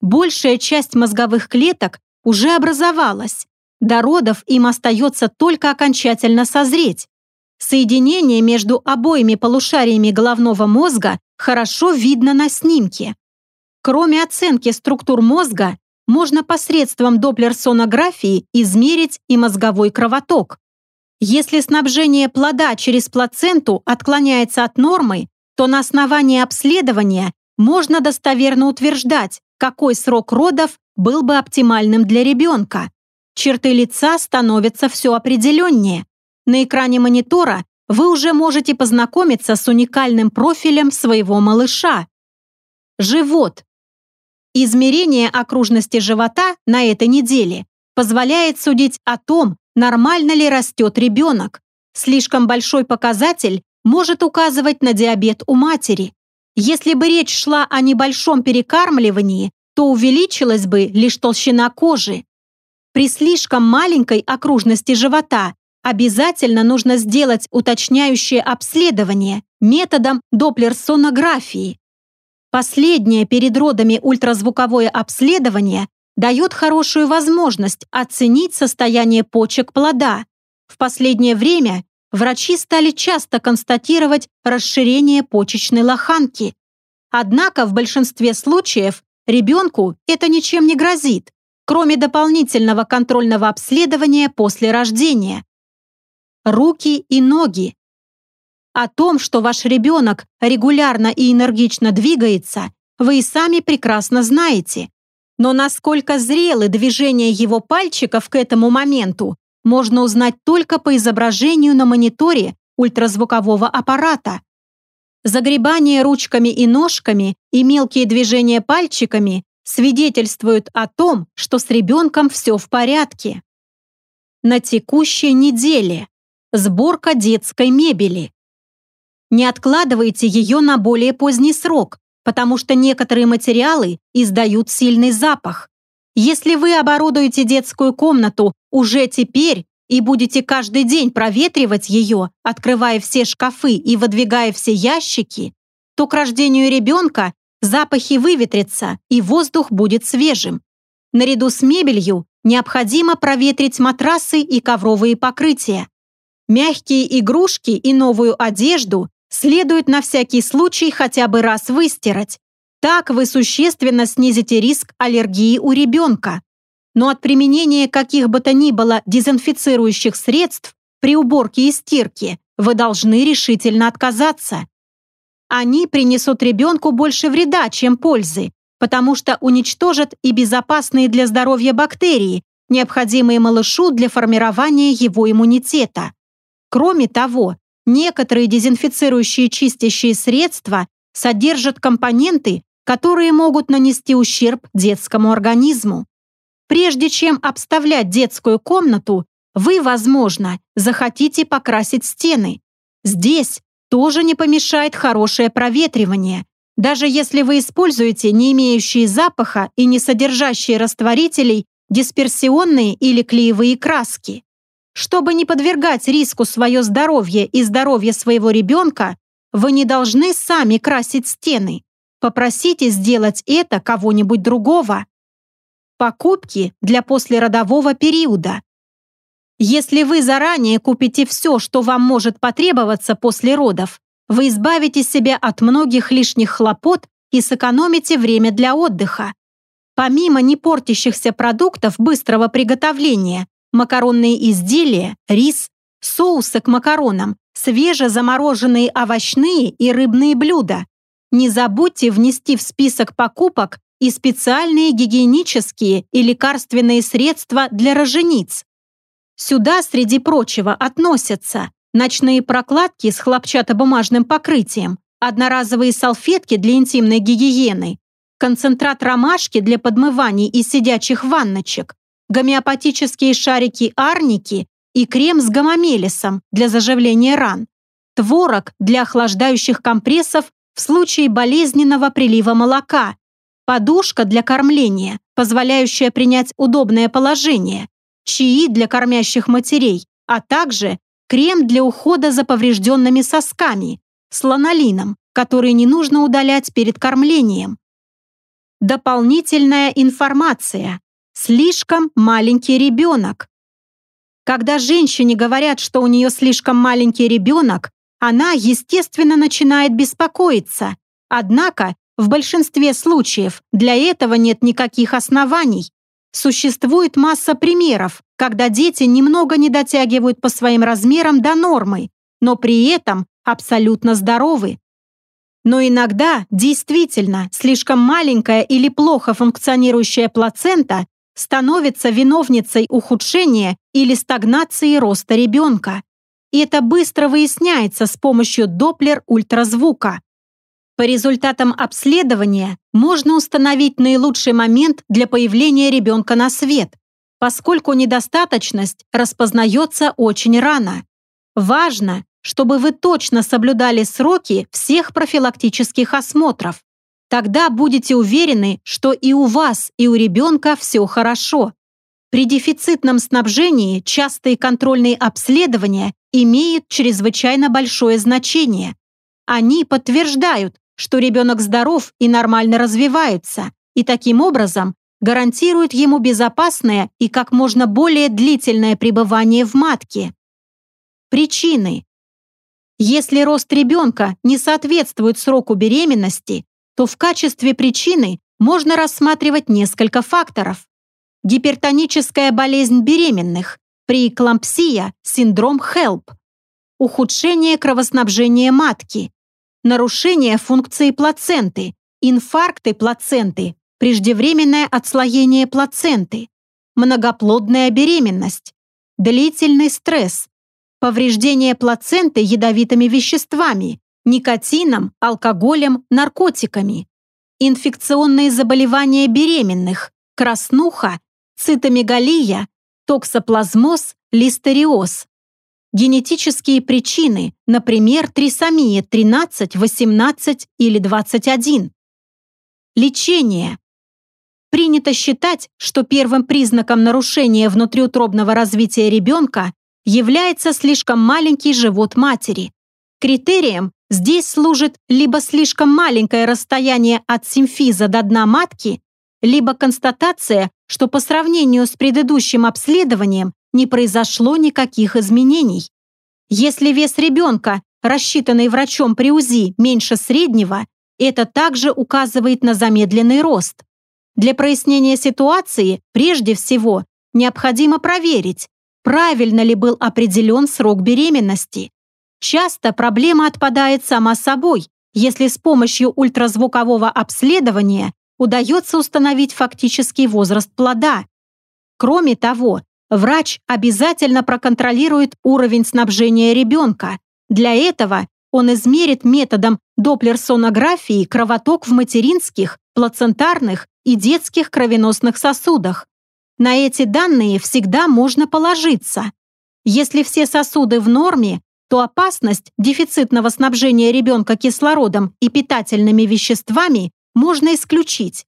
Большая часть мозговых клеток уже образовалась. До родов им остается только окончательно созреть. Соединение между обоими полушариями головного мозга хорошо видно на снимке. Кроме оценки структур мозга, можно посредством доплерсонографии измерить и мозговой кровоток. Если снабжение плода через плаценту отклоняется от нормы, то на основании обследования можно достоверно утверждать, какой срок родов был бы оптимальным для ребенка. Черты лица становятся все определеннее. На экране монитора вы уже можете познакомиться с уникальным профилем своего малыша. Живот. Измерение окружности живота на этой неделе позволяет судить о том, нормально ли растет ребенок. Слишком большой показатель может указывать на диабет у матери. Если бы речь шла о небольшом перекармливании, то увеличилась бы лишь толщина кожи. При слишком маленькой окружности живота обязательно нужно сделать уточняющее обследование методом доплерсонографии. Последнее перед родами ультразвуковое обследование дает хорошую возможность оценить состояние почек плода. В последнее время врачи стали часто констатировать расширение почечной лоханки. Однако в большинстве случаев ребенку это ничем не грозит, кроме дополнительного контрольного обследования после рождения. Руки и ноги. О том, что ваш ребенок регулярно и энергично двигается, вы и сами прекрасно знаете. Но насколько зрелы движения его пальчиков к этому моменту, можно узнать только по изображению на мониторе ультразвукового аппарата. Загребание ручками и ножками и мелкие движения пальчиками свидетельствуют о том, что с ребенком все в порядке. На текущей неделе сборка детской мебели. Не откладывайте ее на более поздний срок, потому что некоторые материалы издают сильный запах. Если вы оборудуете детскую комнату уже теперь и будете каждый день проветривать ее, открывая все шкафы и выдвигая все ящики, то к рождению ребенка запахи выветрятся и воздух будет свежим. Наряду с мебелью необходимо проветрить матрасы и ковровые покрытия. Мягкие игрушки и новую одежду следует на всякий случай хотя бы раз выстирать. Так вы существенно снизите риск аллергии у ребенка. Но от применения каких бы то ни было дезинфицирующих средств при уборке и стирке вы должны решительно отказаться. Они принесут ребенку больше вреда, чем пользы, потому что уничтожат и безопасные для здоровья бактерии, необходимые малышу для формирования его иммунитета. Кроме того, некоторые дезинфицирующие чистящие средства содержат компоненты, которые могут нанести ущерб детскому организму. Прежде чем обставлять детскую комнату, вы, возможно, захотите покрасить стены. Здесь тоже не помешает хорошее проветривание, даже если вы используете не имеющие запаха и не содержащие растворителей дисперсионные или клеевые краски. Чтобы не подвергать риску свое здоровье и здоровье своего ребенка, вы не должны сами красить стены. Попросите сделать это кого-нибудь другого. Покупки для послеродового периода. Если вы заранее купите все, что вам может потребоваться после родов, вы избавите себя от многих лишних хлопот и сэкономите время для отдыха. Помимо не портящихся продуктов быстрого приготовления, макаронные изделия, рис, соусы к макаронам, свежезамороженные овощные и рыбные блюда, не забудьте внести в список покупок и специальные гигиенические и лекарственные средства для рожениц. Сюда, среди прочего, относятся ночные прокладки с хлопчатобумажным покрытием, одноразовые салфетки для интимной гигиены, концентрат ромашки для подмываний и сидячих ванночек, гомеопатические шарики-арники и крем с гомомелисом для заживления ран, творог для охлаждающих компрессов в случае болезненного прилива молока, подушка для кормления, позволяющая принять удобное положение, чаи для кормящих матерей, а также крем для ухода за поврежденными сосками с ланолином, который не нужно удалять перед кормлением. Дополнительная информация. Слишком маленький ребенок. Когда женщине говорят, что у нее слишком маленький ребенок, она, естественно, начинает беспокоиться. Однако, в большинстве случаев для этого нет никаких оснований. Существует масса примеров, когда дети немного не дотягивают по своим размерам до нормы, но при этом абсолютно здоровы. Но иногда действительно слишком маленькая или плохо функционирующая плацента становится виновницей ухудшения или стагнации роста ребенка. И это быстро выясняется с помощью доплер-ультразвука. По результатам обследования можно установить наилучший момент для появления ребенка на свет, поскольку недостаточность распознается очень рано. Важно, чтобы вы точно соблюдали сроки всех профилактических осмотров. Тогда будете уверены, что и у вас, и у ребенка все хорошо. При дефицитном снабжении частые контрольные обследования имеют чрезвычайно большое значение. Они подтверждают, что ребенок здоров и нормально развивается, и таким образом гарантируют ему безопасное и как можно более длительное пребывание в матке. Причины. Если рост ребенка не соответствует сроку беременности, то в качестве причины можно рассматривать несколько факторов. Гипертоническая болезнь беременных, преэклампсия, синдром HELP, ухудшение кровоснабжения матки, нарушение функции плаценты, инфаркты плаценты, преждевременное отслоение плаценты, многоплодная беременность, длительный стресс, повреждение плаценты ядовитыми веществами, никотином, алкоголем, наркотиками, инфекционные заболевания беременных, краснуха, цитомегалия, токсоплазмоз, листериоз. Генетические причины, например, трисомия 13, 18 или 21. Лечение. Принято считать, что первым признаком нарушения внутриутробного развития ребенка является слишком маленький живот матери. Критерием здесь служит либо слишком маленькое расстояние от симфиза до дна матки, либо констатация, что по сравнению с предыдущим обследованием не произошло никаких изменений. Если вес ребенка, рассчитанный врачом при УЗИ, меньше среднего, это также указывает на замедленный рост. Для прояснения ситуации, прежде всего, необходимо проверить, правильно ли был определен срок беременности. Часто проблема отпадает сама собой, если с помощью ультразвукового обследования удается установить фактический возраст плода. Кроме того, врач обязательно проконтролирует уровень снабжения ребенка. Для этого он измерит методом доплерсонографии кровоток в материнских, плацентарных и детских кровеносных сосудах. На эти данные всегда можно положиться. Если все сосуды в норме, то опасность дефицитного снабжения ребенка кислородом и питательными веществами можно исключить.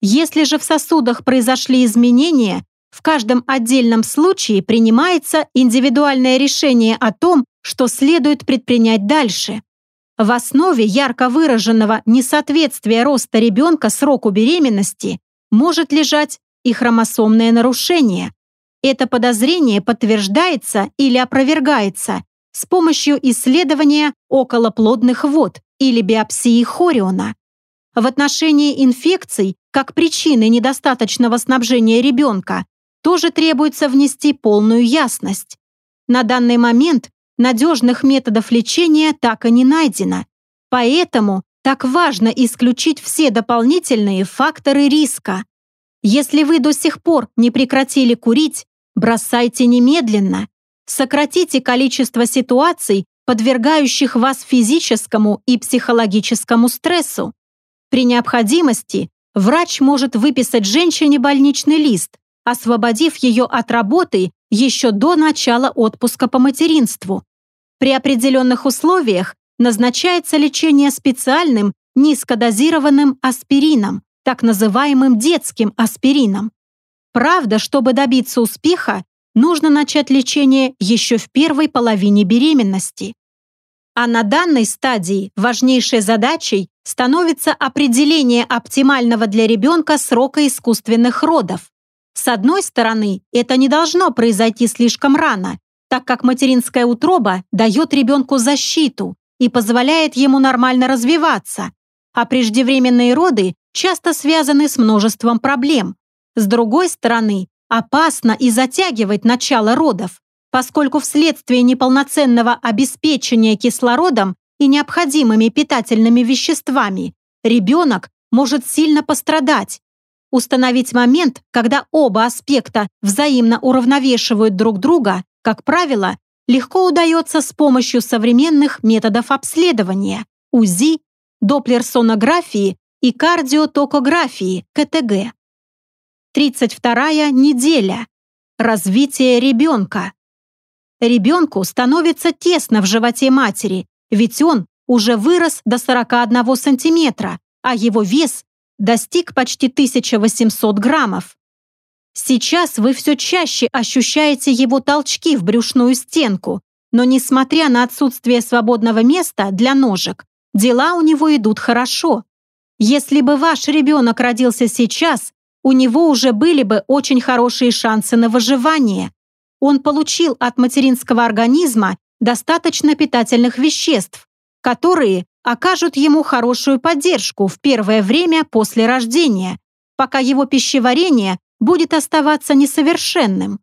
Если же в сосудах произошли изменения, в каждом отдельном случае принимается индивидуальное решение о том, что следует предпринять дальше. В основе ярко выраженного несоответствия роста ребенка сроку беременности может лежать и хромосомное нарушение. Это подозрение подтверждается или опровергается с помощью исследования околоплодных вод или биопсии хориона. В отношении инфекций, как причины недостаточного снабжения ребенка, тоже требуется внести полную ясность. На данный момент надежных методов лечения так и не найдено. Поэтому так важно исключить все дополнительные факторы риска. Если вы до сих пор не прекратили курить, бросайте немедленно. Сократите количество ситуаций, подвергающих вас физическому и психологическому стрессу. При необходимости врач может выписать женщине больничный лист, освободив ее от работы еще до начала отпуска по материнству. При определенных условиях назначается лечение специальным низкодозированным аспирином, так называемым детским аспирином. Правда, чтобы добиться успеха, нужно начать лечение еще в первой половине беременности. А на данной стадии важнейшей задачей становится определение оптимального для ребенка срока искусственных родов. С одной стороны, это не должно произойти слишком рано, так как материнская утроба дает ребенку защиту и позволяет ему нормально развиваться, а преждевременные роды часто связаны с множеством проблем. С другой стороны, опасно и затягивать начало родов, поскольку вследствие неполноценного обеспечения кислородом и необходимыми питательными веществами ребенок может сильно пострадать. Установить момент, когда оба аспекта взаимно уравновешивают друг друга, как правило, легко удается с помощью современных методов обследования УЗИ, доплерсонографии и кардиотокографии КТГ. 32 неделя. Развитие ребенка. Ребенку становится тесно в животе матери, ведь он уже вырос до 41 сантиметра, а его вес достиг почти 1800 граммов. Сейчас вы все чаще ощущаете его толчки в брюшную стенку, но несмотря на отсутствие свободного места для ножек, дела у него идут хорошо. Если бы ваш ребенок родился сейчас, у него уже были бы очень хорошие шансы на выживание. Он получил от материнского организма достаточно питательных веществ, которые окажут ему хорошую поддержку в первое время после рождения, пока его пищеварение будет оставаться несовершенным.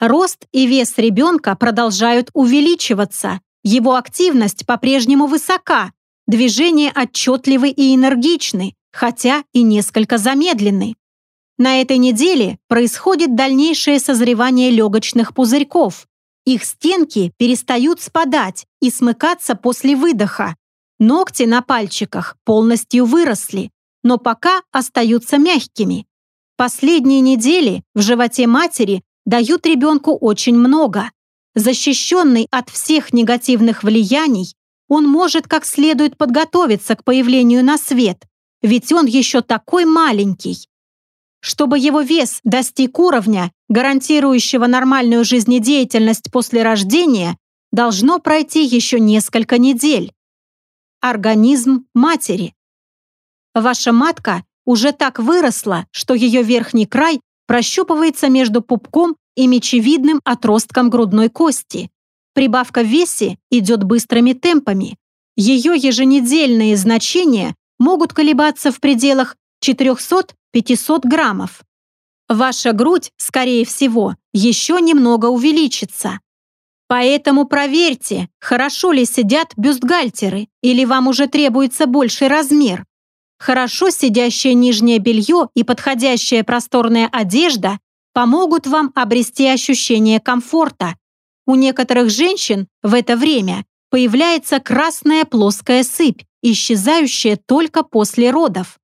Рост и вес ребенка продолжают увеличиваться, его активность по-прежнему высока, движения отчетливы и энергичны, хотя и несколько замедлены. На этой неделе происходит дальнейшее созревание легочных пузырьков. Их стенки перестают спадать и смыкаться после выдоха. Ногти на пальчиках полностью выросли, но пока остаются мягкими. Последние недели в животе матери дают ребенку очень много. Защищенный от всех негативных влияний, он может как следует подготовиться к появлению на свет, ведь он еще такой маленький. Чтобы его вес достиг уровня, гарантирующего нормальную жизнедеятельность после рождения, должно пройти еще несколько недель. Организм матери. Ваша матка уже так выросла, что ее верхний край прощупывается между пупком и мечевидным отростком грудной кости. Прибавка в весе идет быстрыми темпами. Ее еженедельные значения могут колебаться в пределах 400-500 граммов. Ваша грудь, скорее всего, еще немного увеличится. Поэтому проверьте, хорошо ли сидят бюстгальтеры или вам уже требуется больший размер. Хорошо сидящее нижнее белье и подходящая просторная одежда помогут вам обрести ощущение комфорта. У некоторых женщин в это время появляется красная плоская сыпь, исчезающая только после родов.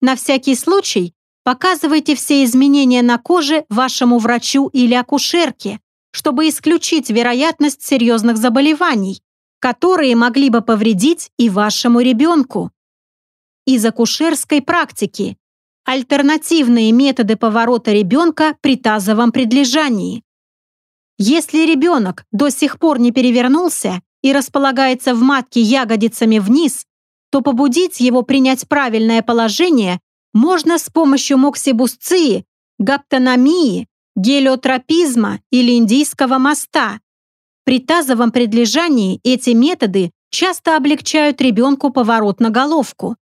На всякий случай показывайте все изменения на коже вашему врачу или акушерке, чтобы исключить вероятность серьезных заболеваний, которые могли бы повредить и вашему ребенку из акушерской практики. Альтернативные методы поворота ребенка при тазовом предлежании. Если ребенок до сих пор не перевернулся и располагается в матке ягодицами вниз, то побудить его принять правильное положение можно с помощью моксибусции, гаптономии, гелиотропизма или индийского моста. При тазовом предлежании эти методы часто облегчают ребенку поворот на головку.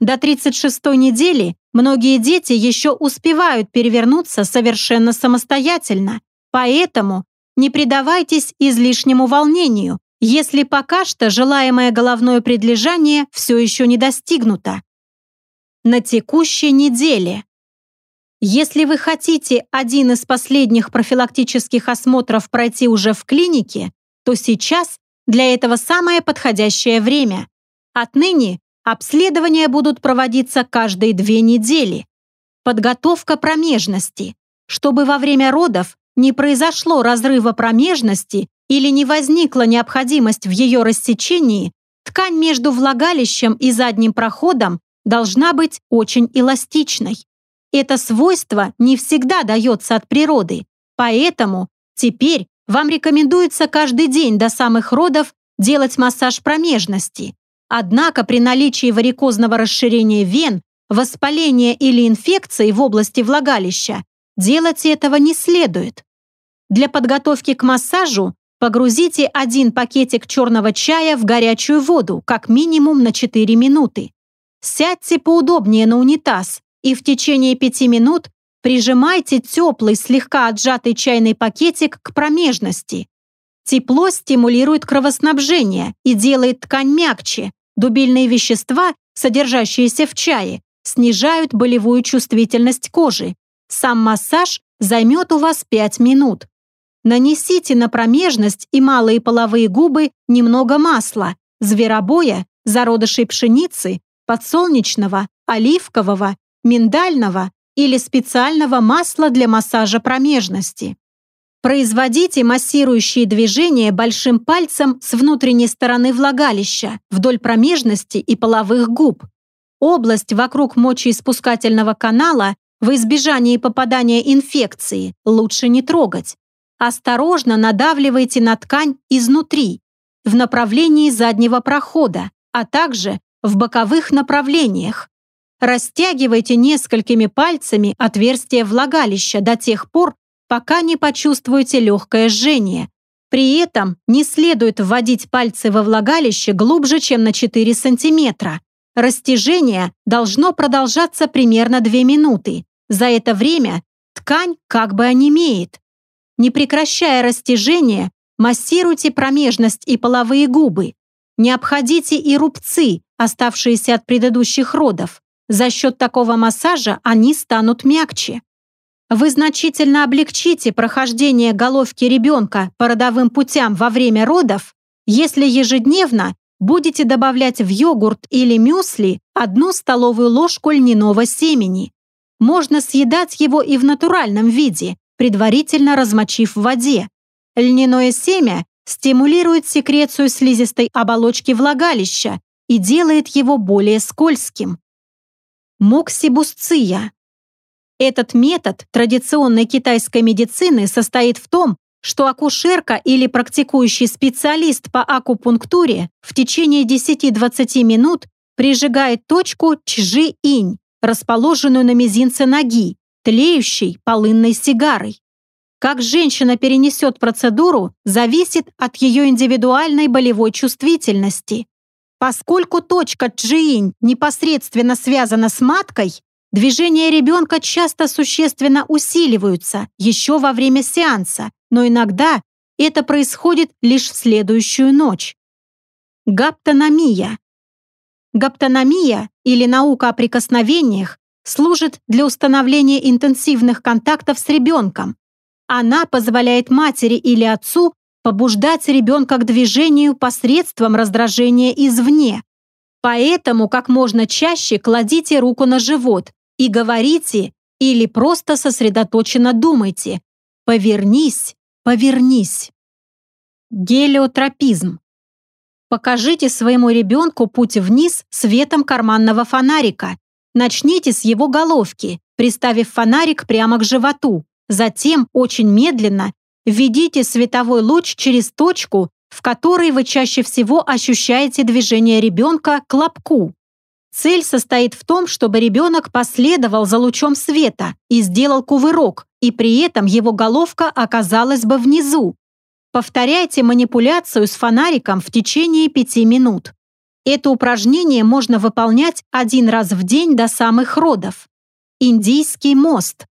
До 36-й недели многие дети еще успевают перевернуться совершенно самостоятельно, поэтому не предавайтесь излишнему волнению, если пока что желаемое головное предлежание все еще не достигнуто. На текущей неделе. Если вы хотите один из последних профилактических осмотров пройти уже в клинике, то сейчас для этого самое подходящее время. Отныне обследования будут проводиться каждые две недели. Подготовка промежности, чтобы во время родов не произошло разрыва промежности или не возникла необходимость в ее рассечении, ткань между влагалищем и задним проходом должна быть очень эластичной. Это свойство не всегда дается от природы, поэтому теперь вам рекомендуется каждый день до самых родов делать массаж промежности. Однако при наличии варикозного расширения вен, воспаления или инфекции в области влагалища делать этого не следует. Для подготовки к массажу погрузите один пакетик черного чая в горячую воду как минимум на 4 минуты. Сядьте поудобнее на унитаз и в течение пяти минут прижимайте теплый, слегка отжатый чайный пакетик к промежности. Тепло стимулирует кровоснабжение и делает ткань мягче. Дубильные вещества, содержащиеся в чае, снижают болевую чувствительность кожи. Сам массаж займет у вас 5 минут. Нанесите на промежность и малые половые губы немного масла, зверобоя, зародышей пшеницы, подсолнечного, оливкового миндального или специального масла для массажа промежности. Производите массирующие движения большим пальцем с внутренней стороны влагалища, вдоль промежности и половых губ. Область вокруг мочеиспускательного канала в избежании попадания инфекции лучше не трогать. Осторожно надавливайте на ткань изнутри, в направлении заднего прохода, а также в боковых направлениях, Растягивайте несколькими пальцами отверстие влагалища до тех пор, пока не почувствуете легкое жжение. При этом не следует вводить пальцы во влагалище глубже, чем на 4 см. Растяжение должно продолжаться примерно 2 минуты. За это время ткань как бы онемеет. Не прекращая растяжение, массируйте промежность и половые губы. Не обходите и рубцы, оставшиеся от предыдущих родов. За счет такого массажа они станут мягче. Вы значительно облегчите прохождение головки ребенка по родовым путям во время родов, если ежедневно будете добавлять в йогурт или мюсли одну столовую ложку льняного семени. Можно съедать его и в натуральном виде, предварительно размочив в воде. Льняное семя стимулирует секрецию слизистой оболочки влагалища и делает его более скользким моксибусция. Этот метод традиционной китайской медицины состоит в том, что акушерка или практикующий специалист по акупунктуре в течение 10-20 минут прижигает точку чжи-инь, расположенную на мизинце ноги, тлеющей полынной сигарой. Как женщина перенесет процедуру, зависит от ее индивидуальной болевой чувствительности. Поскольку точка Джиинь непосредственно связана с маткой, движения ребенка часто существенно усиливаются еще во время сеанса, но иногда это происходит лишь в следующую ночь. Гаптономия. Гаптономия или наука о прикосновениях служит для установления интенсивных контактов с ребенком. Она позволяет матери или отцу побуждать ребенка к движению посредством раздражения извне. Поэтому как можно чаще кладите руку на живот и говорите или просто сосредоточенно думайте «повернись, повернись». Гелиотропизм. Покажите своему ребенку путь вниз светом карманного фонарика. Начните с его головки, приставив фонарик прямо к животу. Затем очень медленно Введите световой луч через точку, в которой вы чаще всего ощущаете движение ребенка к лобку. Цель состоит в том, чтобы ребенок последовал за лучом света и сделал кувырок, и при этом его головка оказалась бы внизу. Повторяйте манипуляцию с фонариком в течение 5 минут. Это упражнение можно выполнять один раз в день до самых родов. Индийский мост.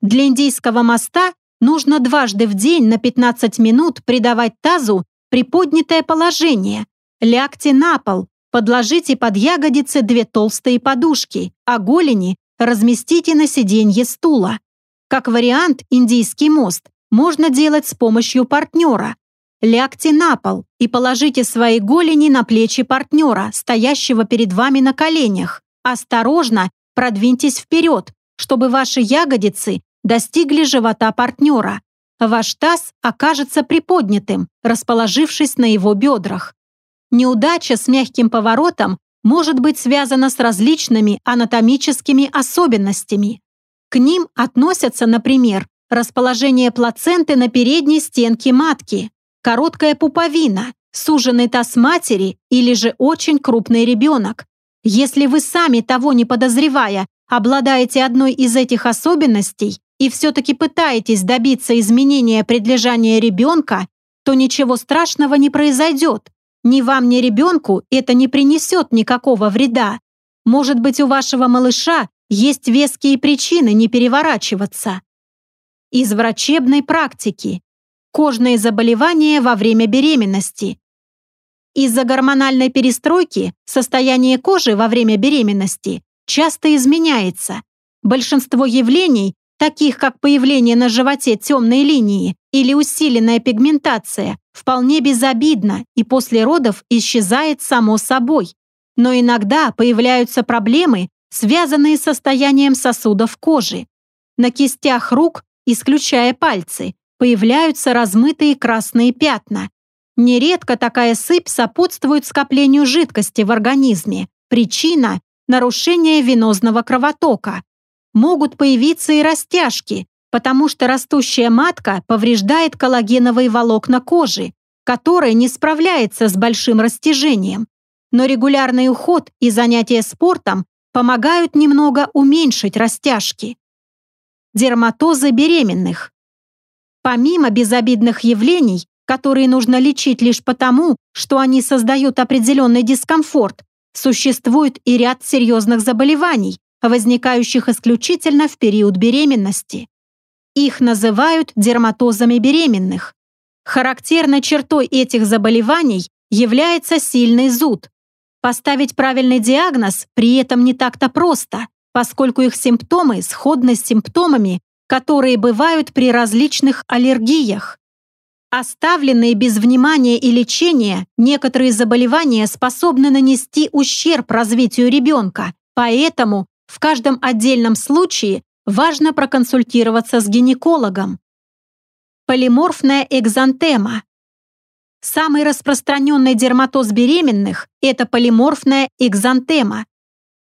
Для индийского моста Нужно дважды в день на 15 минут придавать тазу приподнятое положение. Лягте на пол, подложите под ягодицы две толстые подушки, а голени разместите на сиденье стула. Как вариант, индийский мост можно делать с помощью партнера. Лягте на пол и положите свои голени на плечи партнера, стоящего перед вами на коленях. Осторожно продвиньтесь вперед, чтобы ваши ягодицы достигли живота партнера. Ваш таз окажется приподнятым, расположившись на его бедрах. Неудача с мягким поворотом может быть связана с различными анатомическими особенностями. К ним относятся, например, расположение плаценты на передней стенке матки, короткая пуповина, суженный таз матери или же очень крупный ребенок. Если вы сами того не подозревая, обладаете одной из этих особенностей и все-таки пытаетесь добиться изменения предлежания ребенка, то ничего страшного не произойдет. Ни вам, ни ребенку это не принесет никакого вреда. Может быть, у вашего малыша есть веские причины не переворачиваться. Из врачебной практики. Кожные заболевания во время беременности. Из-за гормональной перестройки состояние кожи во время беременности часто изменяется. Большинство явлений, таких как появление на животе темной линии или усиленная пигментация, вполне безобидно и после родов исчезает само собой. Но иногда появляются проблемы, связанные с состоянием сосудов кожи. На кистях рук, исключая пальцы, появляются размытые красные пятна. Нередко такая сыпь сопутствует скоплению жидкости в организме. Причина – нарушение венозного кровотока. Могут появиться и растяжки, потому что растущая матка повреждает коллагеновые волокна кожи, которая не справляется с большим растяжением. Но регулярный уход и занятия спортом помогают немного уменьшить растяжки. Дерматозы беременных. Помимо безобидных явлений, которые нужно лечить лишь потому, что они создают определенный дискомфорт, существует и ряд серьезных заболеваний, возникающих исключительно в период беременности. Их называют дерматозами беременных. Характерной чертой этих заболеваний является сильный зуд. Поставить правильный диагноз при этом не так-то просто, поскольку их симптомы сходны с симптомами, которые бывают при различных аллергиях. Оставленные без внимания и лечения, некоторые заболевания способны нанести ущерб развитию ребенка, поэтому в каждом отдельном случае важно проконсультироваться с гинекологом. Полиморфная экзантема. Самый распространенный дерматоз беременных – это полиморфная экзантема.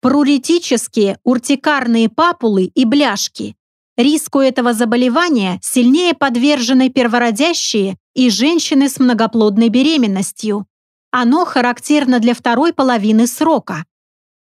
Пруритические, уртикарные папулы и бляшки. Риску этого заболевания сильнее подвержены первородящие и женщины с многоплодной беременностью. Оно характерно для второй половины срока.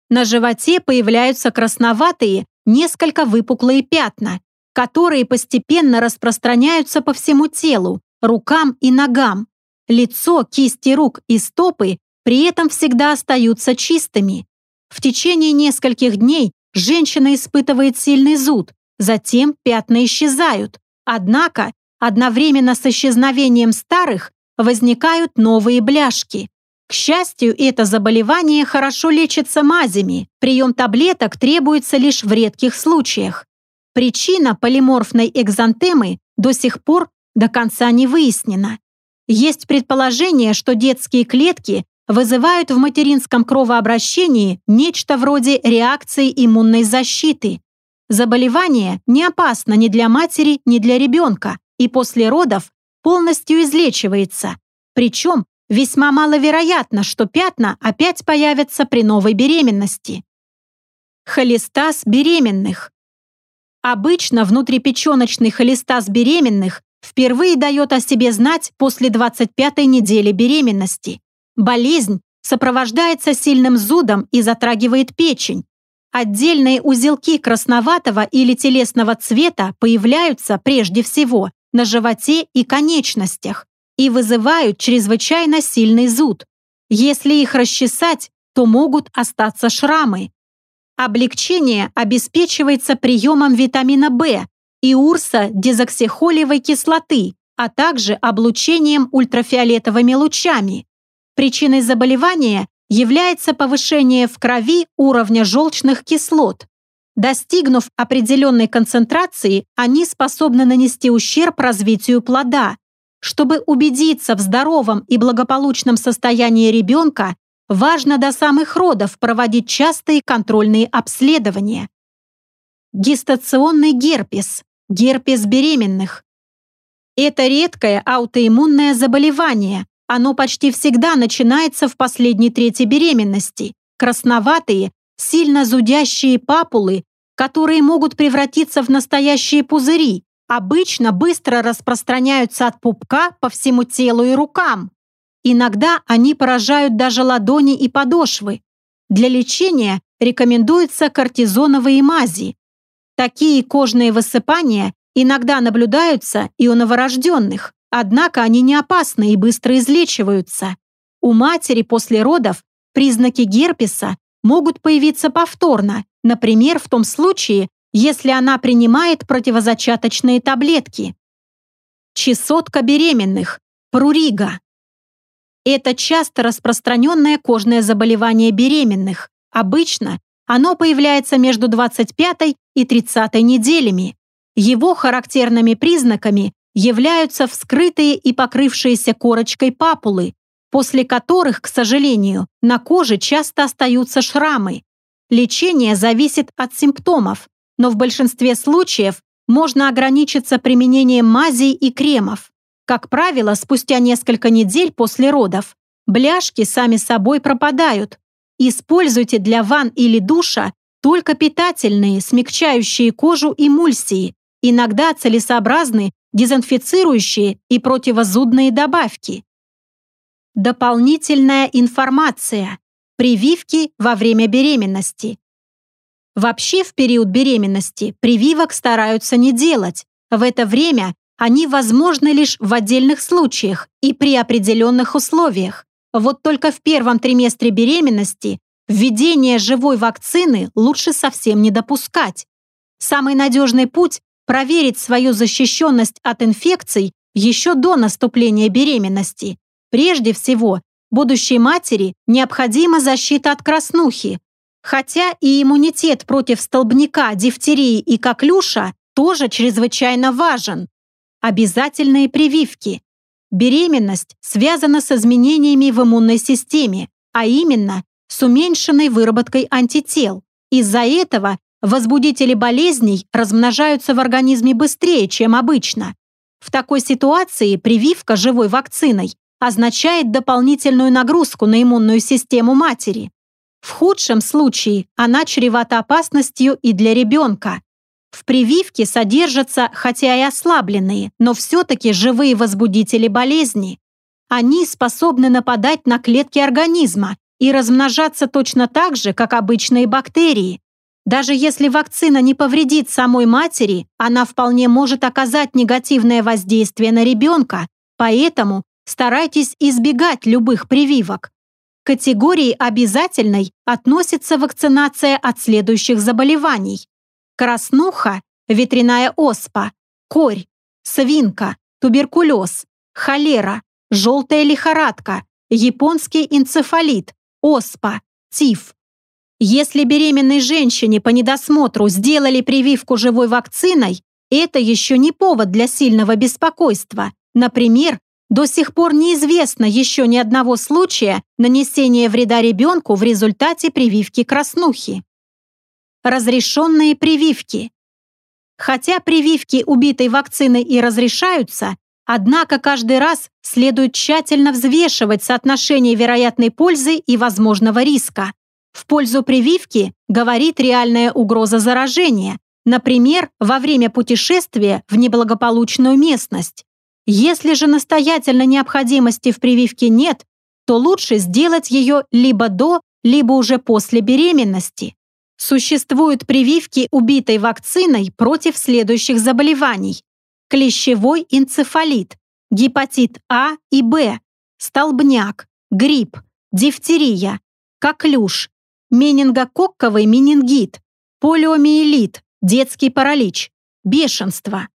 На животе появляются красноватые, несколько выпуклые пятна, которые постепенно распространяются по всему телу, рукам и ногам. Лицо, кисти рук и стопы при этом всегда остаются чистыми. В течение нескольких дней женщина испытывает сильный зуд, затем пятна исчезают. Однако одновременно с исчезновением старых возникают новые бляшки. К счастью, это заболевание хорошо лечится мазями. Прием таблеток требуется лишь в редких случаях. Причина полиморфной экзантемы до сих пор до конца не выяснена. Есть предположение, что детские клетки вызывают в материнском кровообращении нечто вроде реакции иммунной защиты. Заболевание не опасно ни для матери, ни для ребенка и после родов полностью излечивается. Причем весьма маловероятно, что пятна опять появятся при новой беременности. Холестаз беременных. Обычно внутрипеченочный холестаз беременных впервые дает о себе знать после 25-й недели беременности. Болезнь сопровождается сильным зудом и затрагивает печень. Отдельные узелки красноватого или телесного цвета появляются прежде всего на животе и конечностях, и вызывают чрезвычайно сильный зуд. Если их расчесать, то могут остаться шрамы. Облегчение обеспечивается приемом витамина В и урса дезоксихолиевой кислоты, а также облучением ультрафиолетовыми лучами. Причиной заболевания является повышение в крови уровня желчных кислот. Достигнув определенной концентрации, они способны нанести ущерб развитию плода. Чтобы убедиться в здоровом и благополучном состоянии ребенка, важно до самых родов проводить частые контрольные обследования. Гестационный герпес, герпес беременных. Это редкое аутоиммунное заболевание. Оно почти всегда начинается в последней трети беременности. Красноватые, сильно зудящие папулы, которые могут превратиться в настоящие пузыри, обычно быстро распространяются от пупка по всему телу и рукам. Иногда они поражают даже ладони и подошвы. Для лечения рекомендуются кортизоновые мази. Такие кожные высыпания иногда наблюдаются и у новорожденных, однако они не опасны и быстро излечиваются. У матери после родов признаки герпеса могут появиться повторно, например, в том случае, если она принимает противозачаточные таблетки. Чесотка беременных, прурига. Это часто распространенное кожное заболевание беременных. Обычно оно появляется между 25 и 30 неделями. Его характерными признаками являются вскрытые и покрывшиеся корочкой папулы, после которых, к сожалению, на коже часто остаются шрамы. Лечение зависит от симптомов, но в большинстве случаев можно ограничиться применением мазей и кремов. Как правило, спустя несколько недель после родов бляшки сами собой пропадают. Используйте для ванн или душа только питательные, смягчающие кожу эмульсии, иногда целесообразны дезинфицирующие и противозудные добавки. Дополнительная информация. Прививки во время беременности. Вообще в период беременности прививок стараются не делать. В это время они возможны лишь в отдельных случаях и при определенных условиях. Вот только в первом триместре беременности введение живой вакцины лучше совсем не допускать. Самый надежный путь – проверить свою защищенность от инфекций еще до наступления беременности. Прежде всего, будущей матери необходима защита от краснухи, хотя и иммунитет против столбняка, дифтерии и коклюша тоже чрезвычайно важен. Обязательные прививки. Беременность связана с изменениями в иммунной системе, а именно с уменьшенной выработкой антител. Из-за этого возбудители болезней размножаются в организме быстрее, чем обычно. В такой ситуации прививка живой вакциной означает дополнительную нагрузку на иммунную систему матери. В худшем случае она чревата опасностью и для ребенка. В прививке содержатся, хотя и ослабленные, но все-таки живые возбудители болезни. Они способны нападать на клетки организма и размножаться точно так же, как обычные бактерии. Даже если вакцина не повредит самой матери, она вполне может оказать негативное воздействие на ребенка, поэтому старайтесь избегать любых прививок. К категории обязательной относится вакцинация от следующих заболеваний. Краснуха, ветряная оспа, корь, свинка, туберкулез, холера, желтая лихорадка, японский энцефалит, оспа, тиф. Если беременной женщине по недосмотру сделали прививку живой вакциной, это еще не повод для сильного беспокойства. Например, до сих пор неизвестно еще ни одного случая нанесения вреда ребенку в результате прививки краснухи. Разрешенные прививки. Хотя прививки убитой вакцины и разрешаются, однако каждый раз следует тщательно взвешивать соотношение вероятной пользы и возможного риска. В пользу прививки говорит реальная угроза заражения, например, во время путешествия в неблагополучную местность. Если же настоятельной необходимости в прививке нет, то лучше сделать ее либо до, либо уже после беременности. Существуют прививки убитой вакциной против следующих заболеваний. Клещевой энцефалит, гепатит А и Б, столбняк, грипп, дифтерия, коклюш, менингококковый менингит, полиомиелит, детский паралич, бешенство,